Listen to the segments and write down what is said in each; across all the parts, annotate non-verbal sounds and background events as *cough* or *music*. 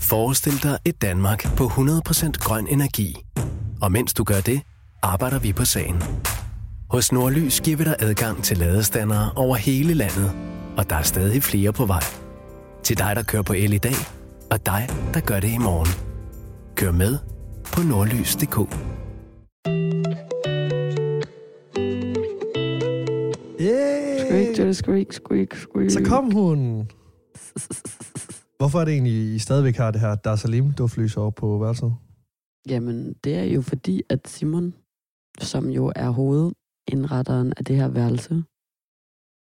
Forestil dig et Danmark på 100% grøn energi. Og mens du gør det, arbejder vi på sagen. Hos Nordlys giver vi dig adgang til ladestandere over hele landet, og der er stadig flere på vej. Til dig, der kører på el i dag, og dig, der gør det i morgen. Kør med på nordlys.dk. Squeak, Yeah! squeak, squeak, squeak. Så kom hun. *laughs* Hvorfor er det egentlig, I stadigvæk har det her Dar Salim duftlys over på værelset? Jamen, det er jo fordi, at Simon, som jo er hovedindretteren af det her værelse,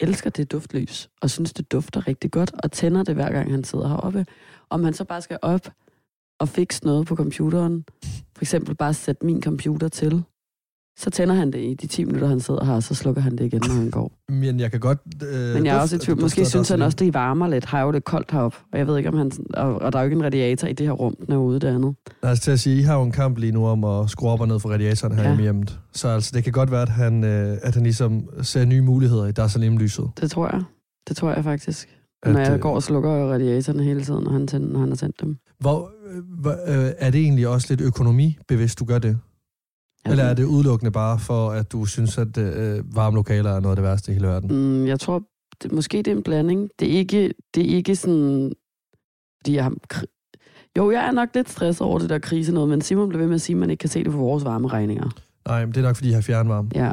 elsker det duftlys, og synes, det dufter rigtig godt, og tænder det hver gang, han sidder heroppe. Om han så bare skal op og fikse noget på computeren, for eksempel bare sætte min computer til, så tænder han det i de 10 minutter, han sidder her, og så slukker han det igen, når han går. *laughs* Men jeg kan godt... Øh, Men jeg er også i tvivl. Måske synes han også, det varmer lidt. Har jo det koldt heroppe. Og jeg ved ikke, om han... Og, og der er jo ikke en radiator i det her rum, den er ude det andet. Os til at sige, I har jo en kamp lige nu om at skrue op og ned for radiatoren her Ja. i hjemmet. Så altså, det kan godt være, at han, øh, at han ligesom ser nye muligheder i Dar Salim-lyset. Det tror jeg. Det tror jeg faktisk. At, Når jeg øh, går og slukker radiatorerne hele tiden, når han, tænder, når han har tændt dem. Hvor, øh, hvor, øh, er det egentlig også lidt økonomibevidst, du gør det? Eller er det udelukkende bare for, at du synes, at øh, varme lokaler er noget af det værste i hele verden? Mm, jeg tror, det, måske det er en blanding. Det er ikke, det er ikke sådan... Fordi jeg har, jo, jeg er nok lidt stresset over det der krise noget, men Simon blev ved med at sige, at man ikke kan se det på vores varmeregninger. Nej, men det er nok, fordi jeg har fjernvarme. Ja,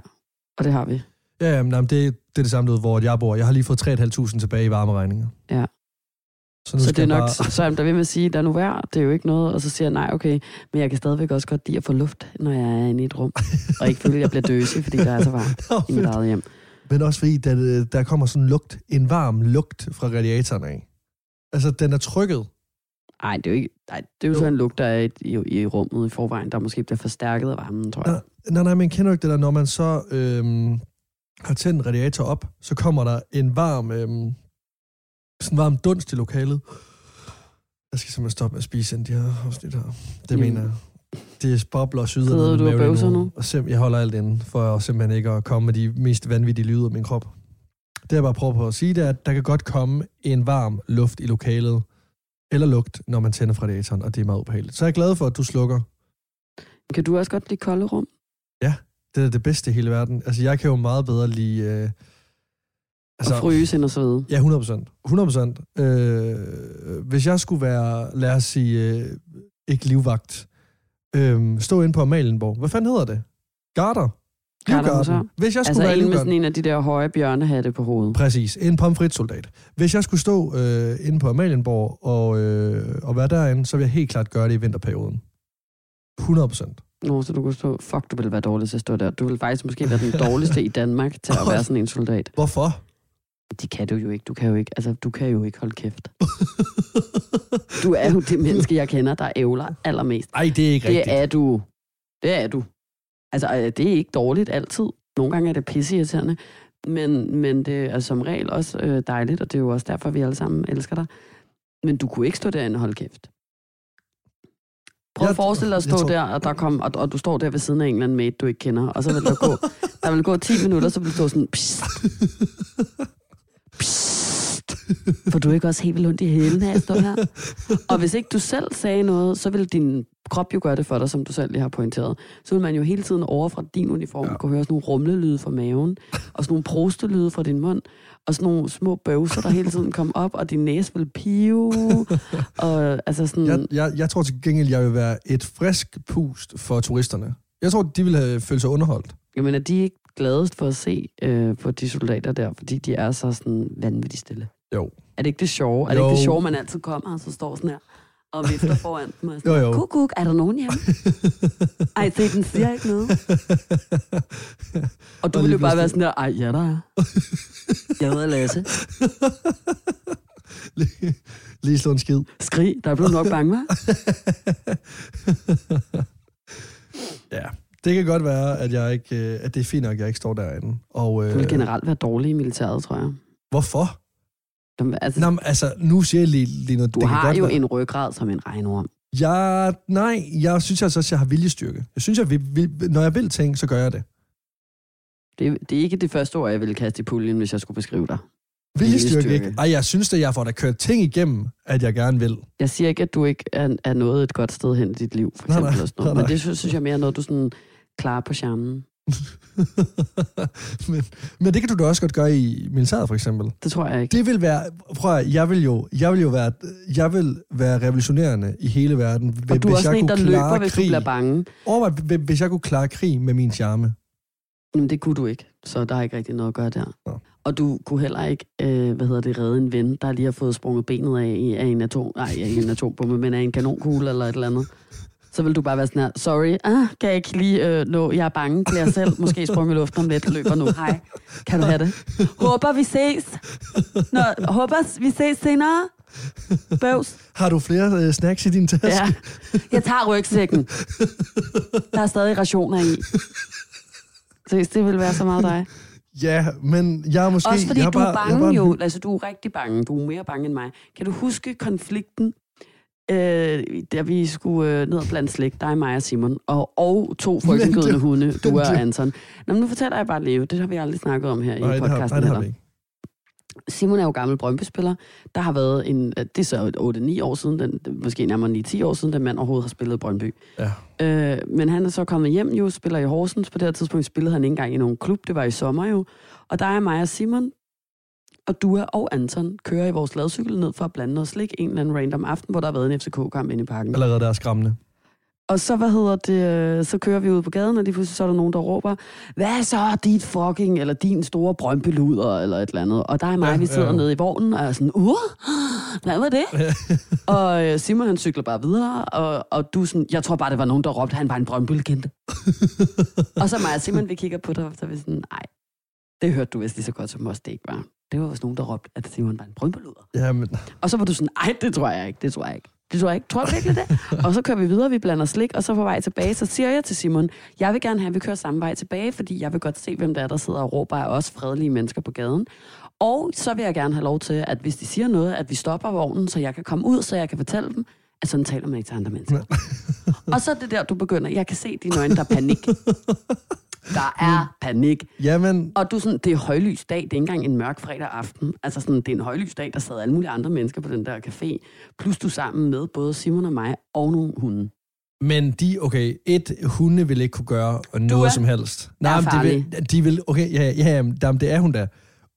og det har vi. Ja, jamen, jamen, det, det er det samme, ved, hvor jeg bor. Jeg har lige fået 3.500 tilbage i varmeregninger. Ja. Så nu Så det er jeg nok, bare... så er han der ved med at sige, der er nu værd, det er jo ikke noget, og så siger jeg, nej, okay, men jeg kan stadigvæk også godt lide at få luft, når jeg er inde i et rum, og ikke at jeg bliver døsig, fordi der er så varmt *laughs* Nå, i mit eget hjem. Men også fordi, der, der kommer sådan en lugt, en varm lugt fra radiatoren af. Altså, den er trykket. Nej, det er jo ikke, nej, det er jo, Jo. så en lugt, der er i, i, i rummet i forvejen, der måske bliver forstærket af varmen, tror jeg. Nej, nej, nej, men kender ikke det der, når man så øhm, har tændt en radiator op, så kommer der en varm, øhm, sådan en varm dunst i lokalet. Jeg skal simpelthen stoppe med at spise ind de her afsnit her. Det Jamen. mener jeg. Det bobler og syder. Ned du og maven nu? Og sim, jeg holder alt inde, for simpelthen ikke at komme med de mest vanvittige lyde af min krop. Det jeg bare prøver på at sige, det er, at der kan godt komme en varm luft i lokalet, eller lugt, når man tænder fra radiatoren, og det er meget ubehageligt. Så jeg er glad for, at du slukker. Kan du også godt lide kolde rum? Det er det bedste i hele verden. Altså, jeg kan jo meget bedre lide... Øh, Altså, og fryse ind og så videre. Ja, 100 procent. 100 procent. Øh, hvis jeg skulle være, lad os sige, øh, ikke livvagt, øh, stå inde på Amalienborg. Hvad fanden hedder det? Garter? Livgarden. Hvis jeg skulle Altså være en med sådan en af de der høje bjørnehatte på hovedet. Præcis, en pomfritsoldat. Hvis jeg skulle stå øh, inde på Amalienborg og, øh, og være derinde, så ville jeg helt klart gøre det i vinterperioden. 100 procent. Nå, så du kunne stå, fuck, du ville være dårlig til at stå der. Du vil faktisk måske være den dårligste i Danmark til at være sådan en soldat. Hvorfor? Det kan du jo ikke. Du kan jo ikke, altså, du kan jo ikke holde kæft. Du er jo det menneske, jeg kender, der ævler allermest. Ej, det er ikke rigtigt. Det er du. Det er du. Altså, øh, det er ikke dårligt altid. Nogle gange er det pisseirriterende. Men, men det er som regel også øh, dejligt, og det er jo også derfor, vi alle sammen elsker dig. Men du kunne ikke stå derinde og holde kæft. Prøv at forestille dig at stå tror- der, og, der kom, og, og du står der ved siden af en eller anden mate, du ikke kender, og så vil der gå, der vil gå 10 minutter, så vil du stå sådan, psst, *laughs* psst, for du er ikke også helt vildt ondt i hælen af at stå her? Og hvis ikke du selv sagde noget, så vil din krop jo gøre det for dig, som du selv lige har pointeret. Så vil man jo hele tiden over fra din uniform ja. Kunne høre sådan nogle rumlelyde fra maven, og sådan nogle prostelyde fra din mund, og sådan nogle små bøvser, der hele tiden kom op, og din næse vil pive, og altså sådan... Jeg, jeg, jeg tror til gengæld, jeg vil være et frisk pust for turisterne. Jeg tror, de vil have følt sig underholdt. Jamen er de ikke gladest for at se øh, på de soldater der, fordi de er så sådan vanvittigt stille? Jo. Er det ikke det sjove? Er det Jo. ikke det sjove, man altid kommer og så står sådan her og vifter *laughs* foran dem? Og sådan, Jo, jo. Kuk, kuk, er der nogen hjemme? *laughs* Ej, se, den siger ikke noget. *laughs* Og du Og vil lige jo bare være sådan der, ej, ja, der er. Jeg hedder Lasse. lige, lige slå en skid. Skrig, der er blevet nok bange, hva'? Ja, det kan godt være, at, jeg ikke, øh, at det er fint nok, at jeg ikke står derinde. Og, øh, Du vil generelt være dårlig i militæret, tror jeg. Hvorfor? Du, altså, Nå, men, altså, nu siger jeg lige, lige noget. du det har jo være. en ryggrad som en regnorm. Jeg, nej, jeg synes altså også, at jeg har viljestyrke. Jeg synes, at vi, vi, når jeg vil ting, så gør jeg det. Det, det er ikke det første ord, jeg ville kaste i puljen, hvis jeg skulle beskrive dig. Viljestyrke ikke. Ej, jeg synes, at jeg får da kørt ting igennem, at jeg gerne vil. Jeg siger ikke, at du ikke er, er nået et godt sted hen i dit liv, for Nej, eksempel. nej, og sådan noget. nej, Men det synes, synes jeg mere er noget, du sådan klarer på charmen. *laughs* men, men det kan du da også godt gøre i militæret, for eksempel. Det tror jeg ikke. Det vil være, prøv at, jeg vil jo, jeg vil jo være, jeg vil være revolutionerende i hele verden, Og du er også jeg en, der løber, klare hvis du bliver bange. Overvej, hvis- jeg kunne klare krig med min charme. Jamen, det kunne du ikke, så der er ikke rigtig noget at gøre der. Nå. Og du kunne heller ikke, øh, hvad hedder det, redde en ven, der lige har fået sprunget benet af, af en atom, nej, ikke en atombombe, men af en kanonkugle eller et eller andet. Så vil du bare være sådan her, sorry, ah, kan jeg ikke lige øh, nå, jeg er bange, bliver selv måske sprunget i luften om lidt, løber nu, hej, kan du have det? Håber vi ses. Nå, håber vi ses senere. Bøvs. Har du flere øh, snacks i din taske? Ja, jeg tager rygsækken. Der er stadig rationer i. Seriøst, det vil være så meget dig. ja, men jeg er måske... Også fordi jeg du bare, er jeg bange bare, jo. Altså, du er rigtig bange. Du er mere bange end mig. Kan du huske konflikten, øh, da vi skulle øh, ned og blande slik, dig, mig og Simon, og, og to *laughs* frygtindgydende det- hunde, du og Anton. Nå, men nu fortæller jeg bare Leo. Det har vi aldrig snakket om her Nej, i podcasten. nej, det har vi ikke. Simon er jo gammel Brøndby-spiller. Der har været en, det er så 8-9 år siden, den, måske nærmere 9-10 år siden, den mand overhovedet har spillet Brøndby. Ja. Øh, men han er så kommet hjem jo, spiller i Horsens. På det her tidspunkt spillede han ikke engang i nogen klub. Det var i sommer jo. Og der er mig og Simon, og Dua og Anton kører i vores ladcykel ned for at blande os slik en eller anden random aften, hvor der har været en FCK-kamp inde i parken. Allerede der er skræmmende. Og så, hvad hedder det, øh, så kører vi ud på gaden, og lige pludselig så er der nogen, der råber, hvad så dit fucking, eller din store brøndbeluder, eller et eller andet. Og der er mig, Ja, vi sidder ja. nede i vognen, og er sådan, uh, hvad var det? *laughs* og øh, Simon, han cykler bare videre, og, og du sådan, jeg tror bare, det var nogen, der råbte, han var en brøndby-legende. *laughs* og så mig og Simon, vi kigger på dig, og så er vi sådan, nej, det hørte du vist lige så godt som os, det ikke var. Det var også nogen, der råbte, at Simon var en brøndbeluder. Ja, men, Og så var du sådan, ej, det tror jeg ikke, det tror jeg ikke. Det tror jeg ikke. Tror du virkelig det? *laughs* og så kører vi videre, vi blander slik, og så på vej tilbage, så siger jeg til Simon, jeg vil gerne have, at vi kører samme vej tilbage, fordi jeg vil godt se, hvem der er, der sidder og råber af os fredelige mennesker på gaden. Og så vil jeg gerne have lov til, at hvis de siger noget, at vi stopper vognen, så jeg kan komme ud, så jeg kan fortælle dem, at sådan taler man ikke til andre mennesker. *laughs* og så er det der, du begynder. Jeg kan se dine øjne, der er panik. *laughs* Der er panik. jamen, Og du sådan, det er højlys dag, det er ikke engang en mørk fredag aften. Altså sådan, det er en højlys dag, der sad alle mulige andre mennesker på den der café. Plus du sammen med både Simon og mig og nogle hunde. men de, okay, et, hunde vil ikke kunne gøre noget er- som helst. er men de farlig. vil, de vil, okay, ja, ja, jamen, det er hun da.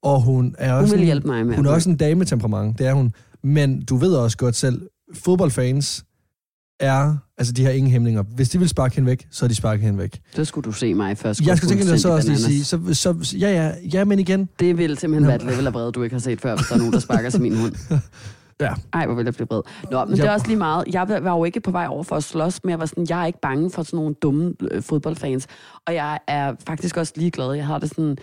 Og hun er også vil en- hjælpe mig med Hun er også en dametemperament, det er hun. Men du ved også godt selv, fodboldfans er, altså de har ingen hæmninger. Hvis de vil sparke hende væk, så er de sparket hende væk. Så skulle du se mig først. Jeg skulle tænke, at så også lige sige, så, så, ja, ja, ja, men igen, Det vil simpelthen være et level af vrede, du ikke har set før, hvis der er nogen, der sparker til min hund. *laughs* Ja. Ej, hvor vil jeg blive vred. Nå, men det Jeg- er også lige meget. Jeg var jo ikke på vej over for at slås, men jeg var sådan, jeg er ikke bange for sådan nogle dumme øh, fodboldfans. Og jeg er faktisk også ligeglad. Jeg har det sådan,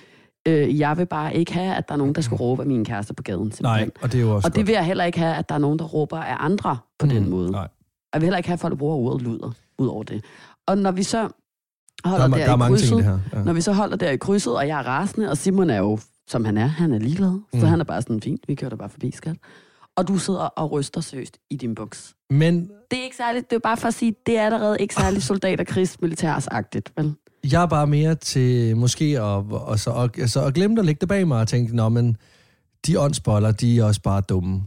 øh, jeg vil bare ikke have, at der er nogen, der skal råbe af mine kærester på gaden. Simpelthen. nej, og det er jo også Og det vil jeg heller ikke have, at der er nogen, der råber af andre på mm, den måde. Nej. Jeg vil heller ikke have, at folk bruger ordet luder, ud over det. Og når vi så Der, holder er, der, der er i krydset, ting her. Ja. når vi så holder der i krydset, og jeg er rasende, og Simon er jo, som han er, han er ligeglad. Så Mm. han er bare sådan, fint, vi kører der bare forbi, skat. Og du sidder og ryster seriøst i din buks. Men Det er ikke særligt, det er bare for at sige, det er allerede ikke særlig soldat- og krigsmilitærsagtigt, vel? jeg er bare mere til måske at, og så, og, altså, at glemme at lægge det bag mig og tænke, nå, men de åndsboller, de er også bare dumme.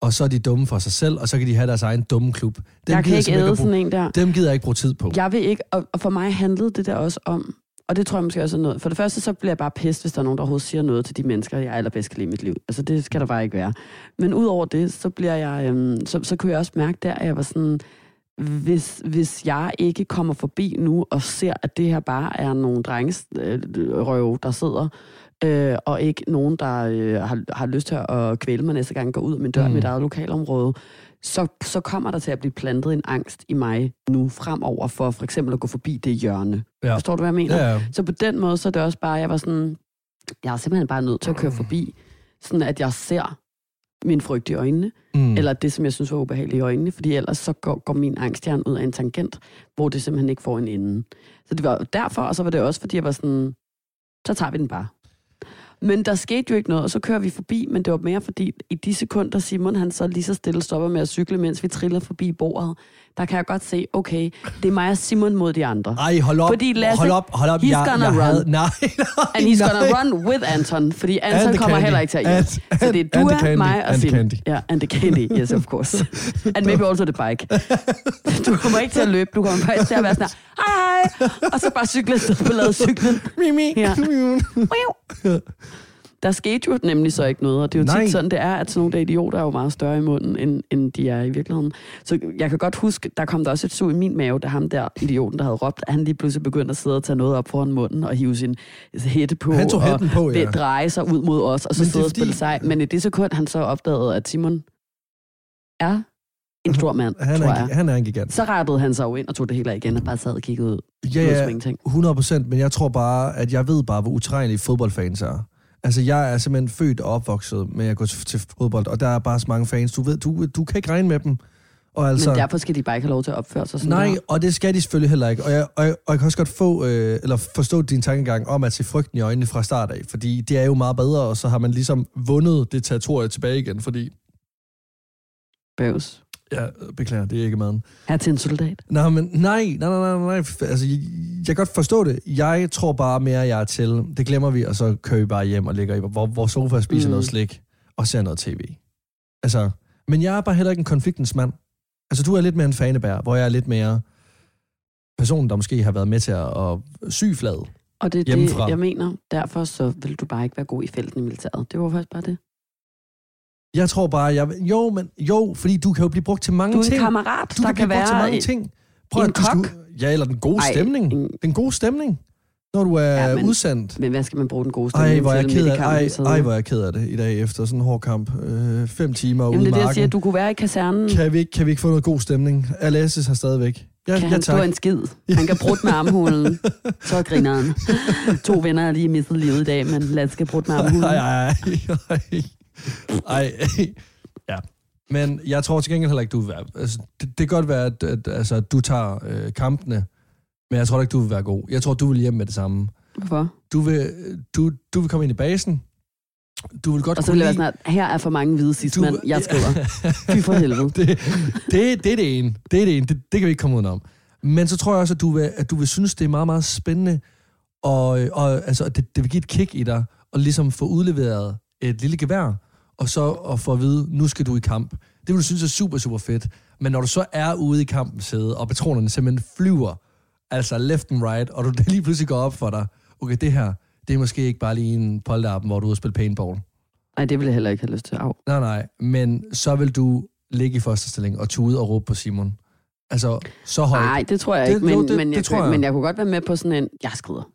Og så er de dumme for sig selv, og så kan de have deres egen dumme klub. Dem jeg kan ikke æde sådan en der. Dem gider jeg ikke bruge tid på. Jeg vil ikke, og, for mig handlede det der også om, og det tror jeg måske også er noget. For det første, så bliver jeg bare pissed, hvis der er nogen, der overhovedet siger noget til de mennesker, jeg allerbedst kan lide i mit liv. Altså, det skal der bare ikke være. Men udover det, så bliver jeg, øhm, så, så kunne jeg også mærke der, at jeg var sådan, hvis, hvis jeg ikke kommer forbi nu og ser, at det her bare er nogle drengerøve, der sidder, øh, og ikke nogen, der øh, har, har lyst til at kvæle mig næste gang, går ud af min dør mm. Mm. i mit eget lokalområde, så, så kommer der til at blive plantet en angst i mig nu fremover for for eksempel at gå forbi det hjørne. Ja. Forstår du, hvad jeg mener? Ja, ja. Så på den måde, så er det også bare, jeg var sådan, jeg er simpelthen bare nødt til at køre forbi, sådan at jeg ser min frygt i øjnene, Mm. mm. eller det, som jeg synes var ubehageligt i øjnene, fordi ellers så går, går min angsthjerne ud af en tangent, hvor det simpelthen ikke får en ende. Så det var derfor, og så var det også, fordi jeg var sådan, så tager vi den bare. Men der skete jo ikke noget, og så kører vi forbi, men det var mere fordi, i de sekunder Simon han så lige så stille stopper med at cykle, mens vi triller forbi bordet, der kan jeg godt se, okay, det er mig og Simon mod de andre. Ej, hold op. Fordi Lasse, hold op, hold op. he's jeg, gonna jeg run. Havde, nej, *laughs* nej, And he's nej. gonna run with Anton, fordi Anton the kommer candy. heller ikke til at hjælpe. And- Så det er and du, candy. mig og And Finn. candy. Ja, and the candy, yes of course. *laughs* and maybe also the bike. *laughs* Du kommer ikke til at løbe, du kommer faktisk til at være sådan her, hej hej, og så bare cykle afsted på lavet cyklen. Mimi. Ja. Der skete jo nemlig så ikke noget, og det er jo Nej. tit sådan, det er, at sådan nogle der idioter er jo meget større i munden, end, end de er i virkeligheden. Så jeg kan godt huske, der kom der også et sug i min mave, da ham der idioten, der havde råbt, at han lige pludselig begyndte at sidde og tage noget op foran munden, og hive sin hætte på, Han tog og på, ja. dreje sig ud mod os, og så sidde og spille sig. Men i det sekund, han så opdagede, at Simon er en stor mand, Han tror er, jeg. en, han er en gigant. Så rettede han sig jo ind og tog det hele af igen, og bare sad og kiggede ud. Ja, ja, som ingenting. 100 procent, men jeg tror bare, at jeg ved bare, hvor utrænelige fodboldfans er. Altså, jeg er simpelthen født og opvokset med at gå til, til fodbold, og der er bare så mange fans. Du ved, du, du kan ikke regne med dem. Og altså, Men derfor skal de bare ikke have lov til at opføre sig sådan nej, der. og det skal de selvfølgelig heller ikke. Og jeg, og jeg, og jeg kan også godt få, øh, eller forstå din tankegang om at se frygten i øjnene fra start af, fordi det er jo meget bedre, og så har man ligesom vundet det territorie tilbage igen, fordi, Bøvs. Ja, beklager, det er ikke maden. Her til en soldat. Nej, men nej, nej, nej, nej, nej. Altså, jeg, jeg kan godt forstå det. Jeg tror bare mere, jeg er til. Det glemmer vi, og så kører vi bare hjem og ligger i vores hvor sofa og spiser Mm. noget slik og ser noget tv. Altså, men jeg er bare heller ikke en konfliktens mand. Altså, du er lidt mere en fanebær, hvor jeg er lidt mere personen, der måske har været med til at, at sy fladet. Og det er det, Hjemmefra. jeg mener. Derfor så vil du bare ikke være god i felten i militæret. Det var faktisk bare det. Jeg tror bare, jeg... Jo, men jo, fordi du kan jo blive brugt til mange Du er en ting. kammerat, du der kan, kan blive brugt til mange ting. Prøv en at, du skulle, kok. Ja, eller den gode Ej, stemning. en- Den gode stemning, når du er Ja, men- udsendt. Men hvad skal man bruge den gode stemning Ej, hvor er jeg til ked midt i af, ej, ej, hvor er jeg ked af det i dag efter sådan en hård kamp. Øh, fem timer Jamen, ude det er det, jeg siger. Du kunne være i kasernen. Kan, vi ikke, kan vi ikke få noget god stemning? Alasses har stadigvæk. Ja, kan ja han stå en skid? Han kan brudt med armhulen. Så griner han. *laughs* To venner har lige mistet livet i dag, men lad os skal brudt med *laughs* armhulen. Ej, ej, ej, *laughs* ej. Ja. Men jeg tror til gengæld heller ikke, du vil være... Altså, det, det kan godt være, at, at altså, at du tager øh, kampene, men jeg tror ikke, du vil være god. Jeg tror, du vil hjem med det samme. Hvorfor? Du vil, du, du vil komme ind i basen. Du vil godt Og så vil jeg være sådan, at her er for mange hvide sidstmænd. Du- Jeg skriver. *laughs* Fy for helvede. det, det, det er det ene. Det er det ene. Det, det kan vi ikke komme udenom. Men så tror jeg også, at du vil, at du vil synes, det er meget, meget spændende, og, og altså, det, det vil give et kick i dig, og ligesom få udleveret et lille gevær, og så at få at vide, nu skal du i kamp. Det vil du synes er super, super fedt. Men når du så er ude i kampen sæde, og patronerne simpelthen flyver, altså left and right, og du *laughs* det lige pludselig går op for dig, okay, det her, det er måske ikke bare lige en polterappen, hvor du er ude og spille paintball. Nej, det vil jeg heller ikke have lyst til. Au. Nej, nej, men så vil du ligge i første stilling og tude og råbe på Simon. Altså, så højt. Nej, det tror jeg Det- ikke, men, jo, det- men, det jeg, tror kunne, jeg. men jeg kunne godt være med på sådan en, jeg skrider.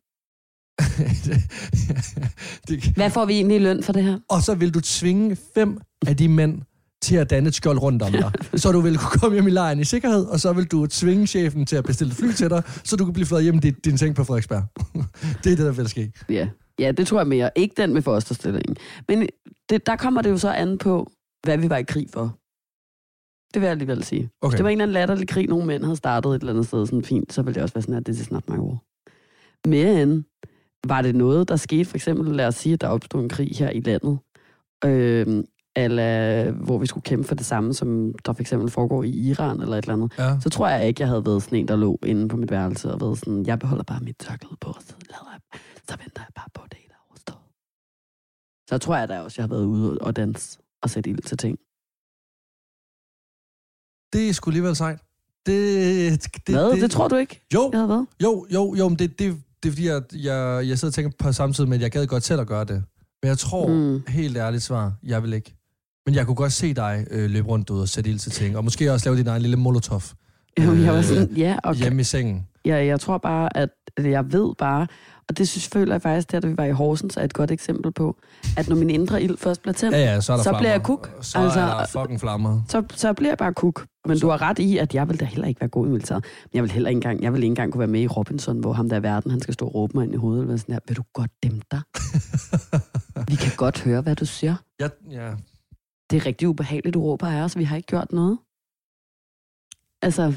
*laughs* det, Hvad får vi egentlig i løn for det her? og så vil du tvinge fem af de mænd til at danne et skjold rundt om dig. *laughs* så du vil kunne komme hjem i lejren i sikkerhed, og så vil du tvinge chefen til at bestille et fly til dig, så du kan blive fløjet hjem i din, seng på Frederiksberg. *laughs* det er det, der vil ske. Ja. ja, det tror jeg mere. Ikke den med fosterstillingen. Men det, der kommer det jo så an på, hvad vi var i krig for. Det vil jeg alligevel sige. Okay. Det var en eller anden latterlig krig, nogle mænd havde startet et eller andet sted sådan fint, så ville det også være sådan, at this is not my war. Men var det noget, der skete, for eksempel, lad os sige, at der opstod en krig her i landet, øh, eller hvor vi skulle kæmpe for det samme, som der for eksempel foregår i Iran eller et eller andet, Ja. så tror jeg ikke, jeg havde været sådan en, der lå inde på mit værelse og været sådan, jeg beholder bare mit tørklæde på, så, lader jeg, så venter jeg bare på, det hele er overstået. Så tror jeg da også, jeg har været ude og danse og sætte ild til ting. Det er sgu alligevel sejt. Det, det, Hvad? Det, det tror du ikke, Jo? Jo, jo, jo, men det, det, det er fordi, jeg, jeg, jeg sidder og tænker på samtidig med, at jeg gad godt selv at gøre det. Men jeg tror, Mm. helt ærligt svar, jeg vil ikke. Men jeg kunne godt se dig øh, løbe rundt ud og sætte ild til ting, og måske også lave din egen lille molotov Jamen, *laughs* jeg var Øh, sådan, ja, og hjemme i sengen. jeg, jeg tror bare, at at jeg ved bare, og det synes, føler jeg faktisk, der da vi var i Horsens, er et godt eksempel på, at når min indre ild først bliver tændt, Ja, ja, så er der Så flammer. bliver jeg kuk. Så Altså- er fucking flammer. så, så bliver jeg bare kuk. Men du har ret i, at jeg vil da heller ikke være god i militæret. Men jeg vil heller ikke engang, jeg vil ikke engang kunne være med i Robinson, hvor ham der er verden, han skal stå og råbe mig ind i hovedet. Og sådan her, vil du godt dæmpe dig? *laughs* Vi kan godt høre, hvad du siger. ja, ja, Det er rigtig ubehageligt, du råber af os. Vi har ikke gjort noget. Altså,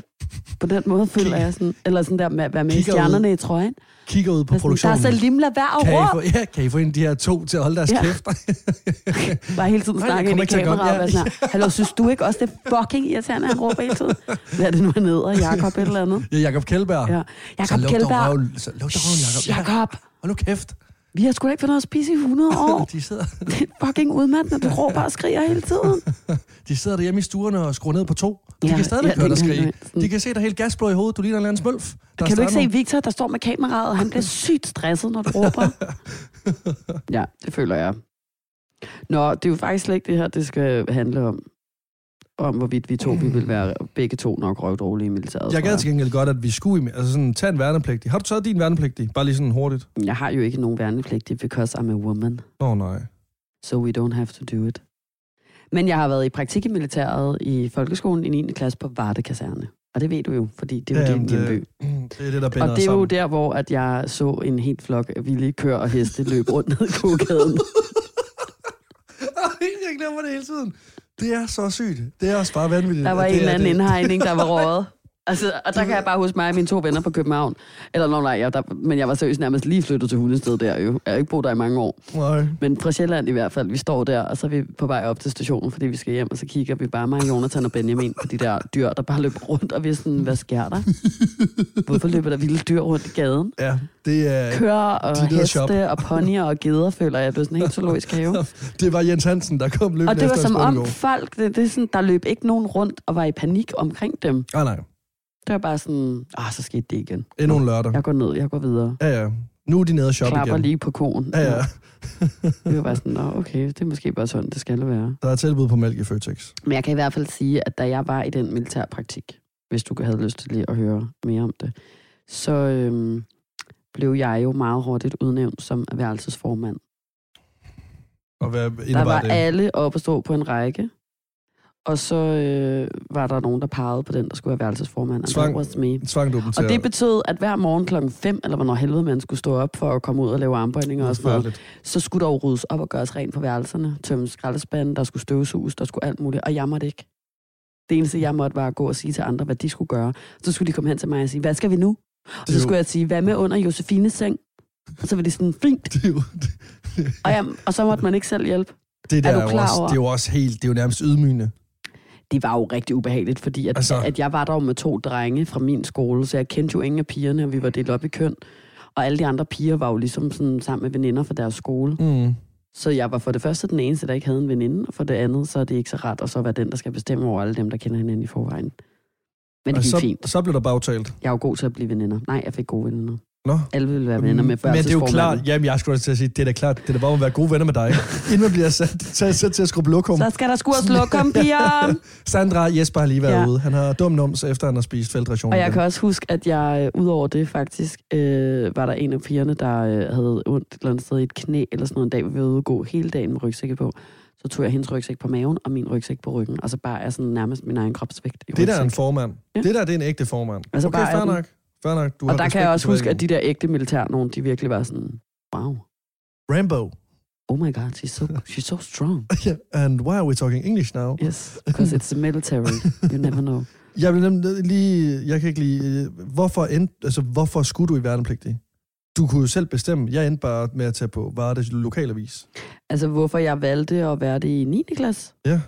på den måde føler jeg sådan, eller sådan der med at være med i Kigger ud. stjernerne i trøjen. Kigger ud på Sådan, der er produktionen. så limla hver kan, I få, ja, kan I få en af de her to til at holde deres Ja. kæft? *laughs* Bare hele tiden snakke ind i kameraet og Ja. sådan, hallo, synes du ikke også, det er fucking irriterende, at han råber hele tiden? Hvad er det nu, han hedder? Jakob et eller andet? Ja, Jakob Kjeldberg. Ja. Jakob røven, så luk dog røven, Jakob. Ja, Jakob, hold nu kæft. Vi har sgu da ikke fået noget at spise i 100 *laughs* år. De sidder, Det er fucking udmattende, du råber og skriger hele tiden. *laughs* de sidder derhjemme i stuerne og skruer ned på to. De Ja, kan stadigvæk ja, høre dig skrige. De kan se dig helt gasblå i hovedet. Du ligner en eller anden smølf. der Kan du ikke se. Victor, der står med kameraet, og han bliver *laughs* sygt stresset, når du råber? ja, det føler jeg. Nå, det er jo faktisk slet ikke det her, det skal handle om. Om hvorvidt vi to vi vil være begge to nok røvdårlige i militæret. Jeg gad til gengæld godt, at vi skulle... i- Altså sådan, tage en værnepligtig. Har du taget din værnepligtig? Bare lige sådan hurtigt. Jeg har jo ikke nogen værnepligtig, because I'm a woman. Åh, oh, nej. So we don't have to do it. Men jeg har været i praktik i militæret i folkeskolen i 9. klasse på Varde Kaserne. Og det ved du jo, fordi det er jo Jamen, din hjemby. det, er det, der binder Og det er jo sammen. der, hvor at jeg så en helt flok villige kør og heste løbe rundt ned i kogaden. *laughs* Jeg glemmer det hele tiden. Det er så sygt. Det er også bare vanvittigt. Der var en eller er anden indhegning, der var *laughs* rådet. Altså, og der kan jeg bare huske mig og mine to venner på København. Eller nå, nej, jeg, der, men jeg var seriøst nærmest lige flyttet til Hundested der jo. Jeg har ikke boet der i mange år. Nej. Men fra Sjælland i hvert fald, vi står der, og så er vi på vej op til stationen, fordi vi skal hjem, og så kigger vi bare mig, Jonathan og Benjamin på de der dyr, der bare løber rundt, og vi er sådan, hvad sker der? Hvorfor løber der vilde dyr rundt i gaden? Ja, det er... Kører og De der shop. heste og ponyer og geder, føler jeg, det er sådan en helt zoologisk have. *laughs* Det var Jens Hansen, der kom løbende Og det var som om folk, det, det er sådan, der løb ikke nogen rundt og var i panik omkring dem. Ah, nej. Det var bare sådan, ah, så skete det igen. Endnu en lørdag. Jeg går ned, jeg går videre. Ja, ja. Nu er de nede og shoppe Klapper igen. lige på konen. Ja, ja. Det var bare sådan, Nå, okay, det er måske bare sådan, det skal være. Der er tilbud på mælk i Føtex. Men jeg kan i hvert fald sige, at da jeg var i den militærpraktik, hvis du havde lyst til lige at høre mere om det, så øhm, blev jeg jo meget hurtigt udnævnt som værelsesformand. Og hvad Der var det? alle oppe at stå på en række, og så øh, var der nogen, der pegede på den, der skulle være værelsesformand. And Tvang. was me. Tvang du Og det betød, at hver morgen klokken 5, eller hvornår helvede man skulle stå op for at komme ud og lave armbøjninger og sådan noget, så skulle der jo ryddes op og gøres rent på værelserne, tømmes skraldespanden, der skulle støvsuges, der skulle alt muligt, og jeg måtte ikke. Det eneste, jeg måtte, var at gå og sige til andre, hvad de skulle gøre. Så skulle de komme hen til mig og sige, hvad skal vi nu? Og Det så skulle jeg sige, hvad med under Josefines seng? Og så var de sådan, fint. Det, jo, Og, jeg, og så måtte man ikke selv hjælpe. det, der Er du er, jo klar også, over- det er jo også helt, det er jo nærmest ydmygende. Det var jo rigtig ubehageligt, fordi at, Altså- at jeg var der jo med to drenge fra min skole, så jeg kendte jo ingen af pigerne, og vi var delt op i køn. Og alle de andre piger var jo ligesom sådan sammen med veninder fra deres skole. Mm. Så jeg var for det første den eneste, der ikke havde en veninde, og for det andet, så er det ikke så ret at så være den, der skal bestemme over alle dem, der kender hinanden i forvejen. Men det gik så, fint. så blev der bagtalt. Jeg er jo god til at blive veninder. Nej, jeg fik gode venner. Nå. Alle ville være venner med Men det er jo klart, jamen jeg skulle også til at sige, det er da klart, det er da bare at være gode venner med dig. *laughs* Inden man bliver sat, sat, sat til at skrubbe lokum. Så skal der skures lokum, *laughs* piger! Sandra Jesper har lige været Ja. ude. Han har dum nums, efter han har spist feltration. Og jeg kan også huske, at jeg øh, ud over det faktisk, øh, var der en af pigerne, der øh, havde ondt et eller andet sted i et knæ, eller sådan noget en dag, hvor vi var ude at gå hele dagen med rygsække på. Så tog jeg hendes rygsæk på maven, og min rygsæk på ryggen. Og så bare er sådan nærmest min egen kropsvægt i Det der er en rygsæk. formand. Ja. Det der, det er en ægte formand. Altså, okay, bare fair den- nok. Fair nok. Du Og har der kan jeg også huske, at de der ægte militær, nogen, de virkelig var sådan, wow, Rambo. oh my god, she's so, she's so strong. *laughs* Yeah. And why are we talking English now? Yes, because it's the military. You never know. *laughs* Jeg vil nemlig lige, jeg kan ikke lige, hvorfor, end, altså, hvorfor skulle du i værnepligtig? Du kunne jo selv bestemme. Jeg endte bare med at tage på, var det lokalavis? Altså, hvorfor jeg valgte at være det i 9. klasse? Ja.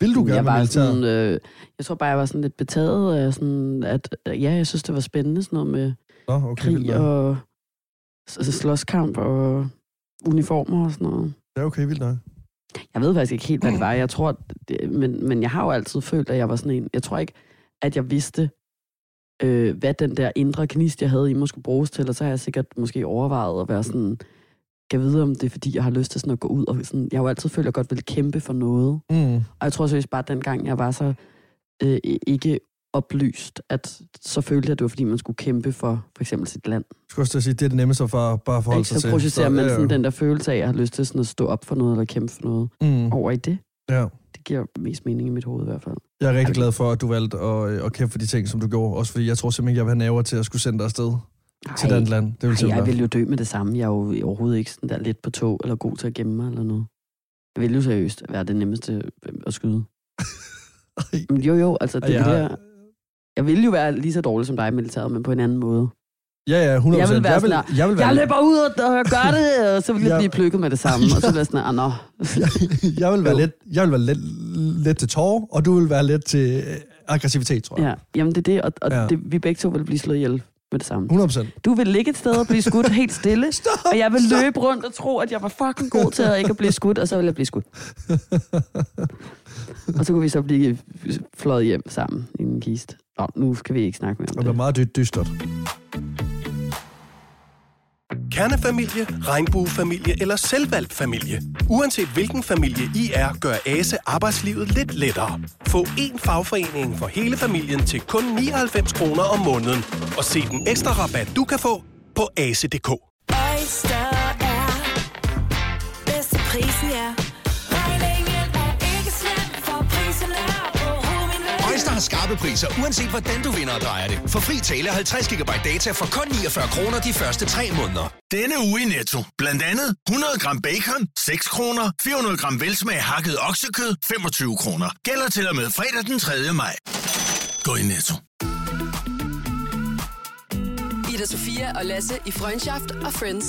Vil du gerne jeg være var sådan, øh, jeg tror bare, jeg var sådan lidt betaget af sådan, at ja, jeg synes, det var spændende sådan noget med Nå, okay, vildt krig nok. og s- slåskamp og uniformer og sådan noget. Ja, okay, vildt nok. Jeg ved faktisk ikke helt, hvad det var. Jeg tror, det, men, men jeg har jo altid følt, at jeg var sådan en... Jeg tror ikke, at jeg vidste, øh, hvad den der indre knist, jeg havde i mig, skulle bruges til. Og så har jeg sikkert måske overvejet at være sådan... Kan vide, om det er, fordi jeg har lyst til sådan at gå ud og sådan... Jeg har jo altid følt, at jeg godt ville kæmpe for noget. Mm. Og jeg tror seriøst bare, at dengang jeg var så øh, ikke oplyst, at så følte jeg, at det var, fordi man skulle kæmpe for for eksempel sit land. Jeg skulle også sige, det er det nemmeste for bare at forholde Ikke? sig Så til. projicerer man ja, sådan den der følelse af, at jeg har lyst til sådan at stå op for noget, eller kæmpe for noget. Mm. Over i det. Ja. Det giver mest mening i mit hoved i hvert fald. Jeg er rigtig glad for, at du valgte at, øh, at kæmpe for de ting, som du gjorde. Også fordi jeg tror simpelthen jeg vil have nerver til at skulle sende dig afsted til Ej, den land. Det vil ej, jeg vil jo dø med det samme. Jeg er jo overhovedet ikke sådan der lidt på tog, eller god til at gemme mig, eller noget. Jeg vil jo seriøst være det nemmeste øh, at skyde. *laughs* Men jo, jo, altså det jeg vil har- jeg... Jeg ville jo være lige så dårlig som dig i militæret, men på en anden måde. Ja, ja, 100%. Jeg vil være jeg vil, sådan jeg vil være, Jeg løber ud og og gør det, og så vil jeg Ja. blive plukket med det samme. Og så vil jeg sådan, ah, nå. *laughs* jeg vil være, let, jeg vil være let, let til tårer, og du vil være let til øh, aggressivitet, tror jeg. Ja, jamen det er det, og, og Ja. ja. det, vi begge to vil blive slået ihjel med det samme. 100%. Du vil ligge et sted og blive skudt helt stille, *laughs* og jeg vil løbe rundt og tro, at jeg var fucking god til at ikke at blive skudt, og så vil jeg blive skudt. og så kunne vi så blive fløjet hjem sammen i en kiste. Nå, nu skal vi ikke snakke mere Det om bliver det. meget dy- dystert. Kernefamilie, regnbuefamilie eller selvvalgt familie. Uanset hvilken familie I er, gør ASE arbejdslivet lidt lettere. Få én fagforening for hele familien til kun 99 kroner om måneden. Og se den ekstra rabat, du kan få på ase.dk. Oyster er bedste til prisen, ja. Har skarpe priser, uanset hvordan du vinder og drejer det. For fri tale 50 GB data for kun 49 kroner de første 3 måneder. Denne uge i Netto. Blandt andet 100 gram bacon, 6 kroner. 400 gram velsmag hakket oksekød, 25 kroner. Gælder til og med fredag den 3. maj. Gå i Netto. Ida Sofia og Lasse i Freundschaft og Friends.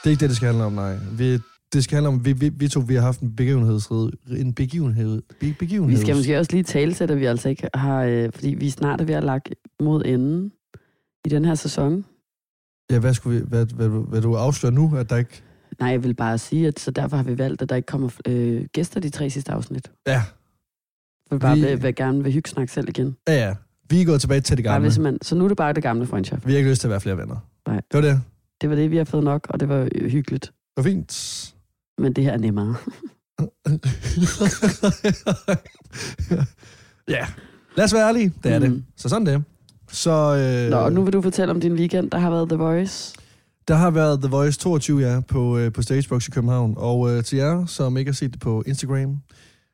Det er ikke det, det skal handle om, nej. Vi, det skal handle om, vi, vi, vi to vi har haft en begivenhedsrid. En begivenhed. Be, begivenhed. Vi skal måske også lige tale til, at vi altså ikke har, øh, fordi vi snart er ved at lagt mod enden i den her sæson. Ja, hvad skulle vi... Hvad, hvad, hvad, hvad du afsløre nu, at der ikke... Nej, jeg vil bare sige, at så derfor har vi valgt, at der ikke kommer øh, gæster de tre sidste afsnit. Ja, For vi bare Vi- vil, vil gerne vil hygge snakke selv igen. ja, ja. Vi er gået tilbage til det gamle. hvis man, så nu er det bare det gamle friendship. Vi har ikke lyst til at være flere venner. Nej. Det var det. Det var det, vi har fået nok, og det var øh, hyggeligt. Det var fint. Men det her er nemmere. *laughs* ja. Lad os være ærlige. Det er mm. det. Så sådan det. Så øh, Nå, og nu vil du fortælle om din weekend, der har været The Voice. der har været The Voice 22 ja, på, øh, på Stagebox i København. Og øh, til jer, som ikke har set det på Instagram.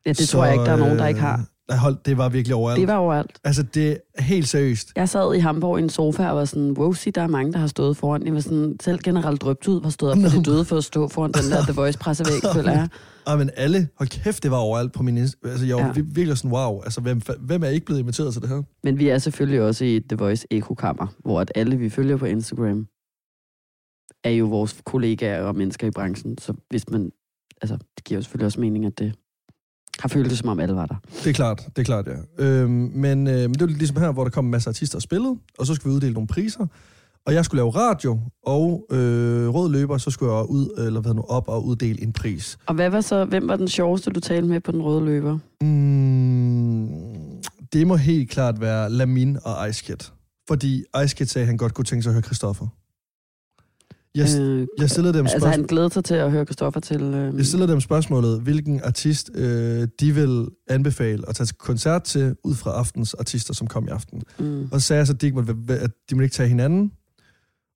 Ja, det tror jeg ikke, der er nogen, der ikke har. Nej, hold, det var virkelig overalt. Det var overalt. Altså, det er helt seriøst. Jeg sad i Hamburg i en sofa og var sådan, wow, sig, der er mange, der har stået foran. Jeg var sådan, selv generelt drøbt ud, var stået op for de døde for at stå foran den der The Voice pressevæg, *laughs* føler jeg. Ah, men alle, hold kæft, det var overalt på min Altså, jeg var Ja. ja. virkelig sådan, wow. Altså, hvem, hvem er ikke blevet inviteret til det her? Men vi er selvfølgelig også i The Voice ekokammer, hvor at alle, vi følger på Instagram, er jo vores kollegaer og mennesker i branchen. Så hvis man, altså, det giver jo selvfølgelig også mening, at det har følt det, som om alle var der. Det er klart, det er klart, ja. Øhm, men, øh, men det var ligesom her, hvor der kom en masse artister og spillede, og så skulle vi uddele nogle priser. Og jeg skulle lave radio, og øh, rød løber, så skulle jeg ud, eller hvad nu, op og uddele en pris. Og hvad var så, hvem var den sjoveste, du talte med på den røde løber? Mm, det må helt klart være Lamin og Ice Kid. Fordi Ice Kid sagde, at han godt kunne tænke sig at høre Christoffer. Jeg, Øh, jeg stillede dem altså, spørgsmål. han glæder sig til at høre Christoffer til... Øh, Jeg stiller dem spørgsmålet, hvilken artist øh, de vil anbefale at tage til koncert til, ud fra aftens artister, som kom i aften. mm, Og så sagde jeg så, at de ikke måtte, at de måtte ikke tage hinanden.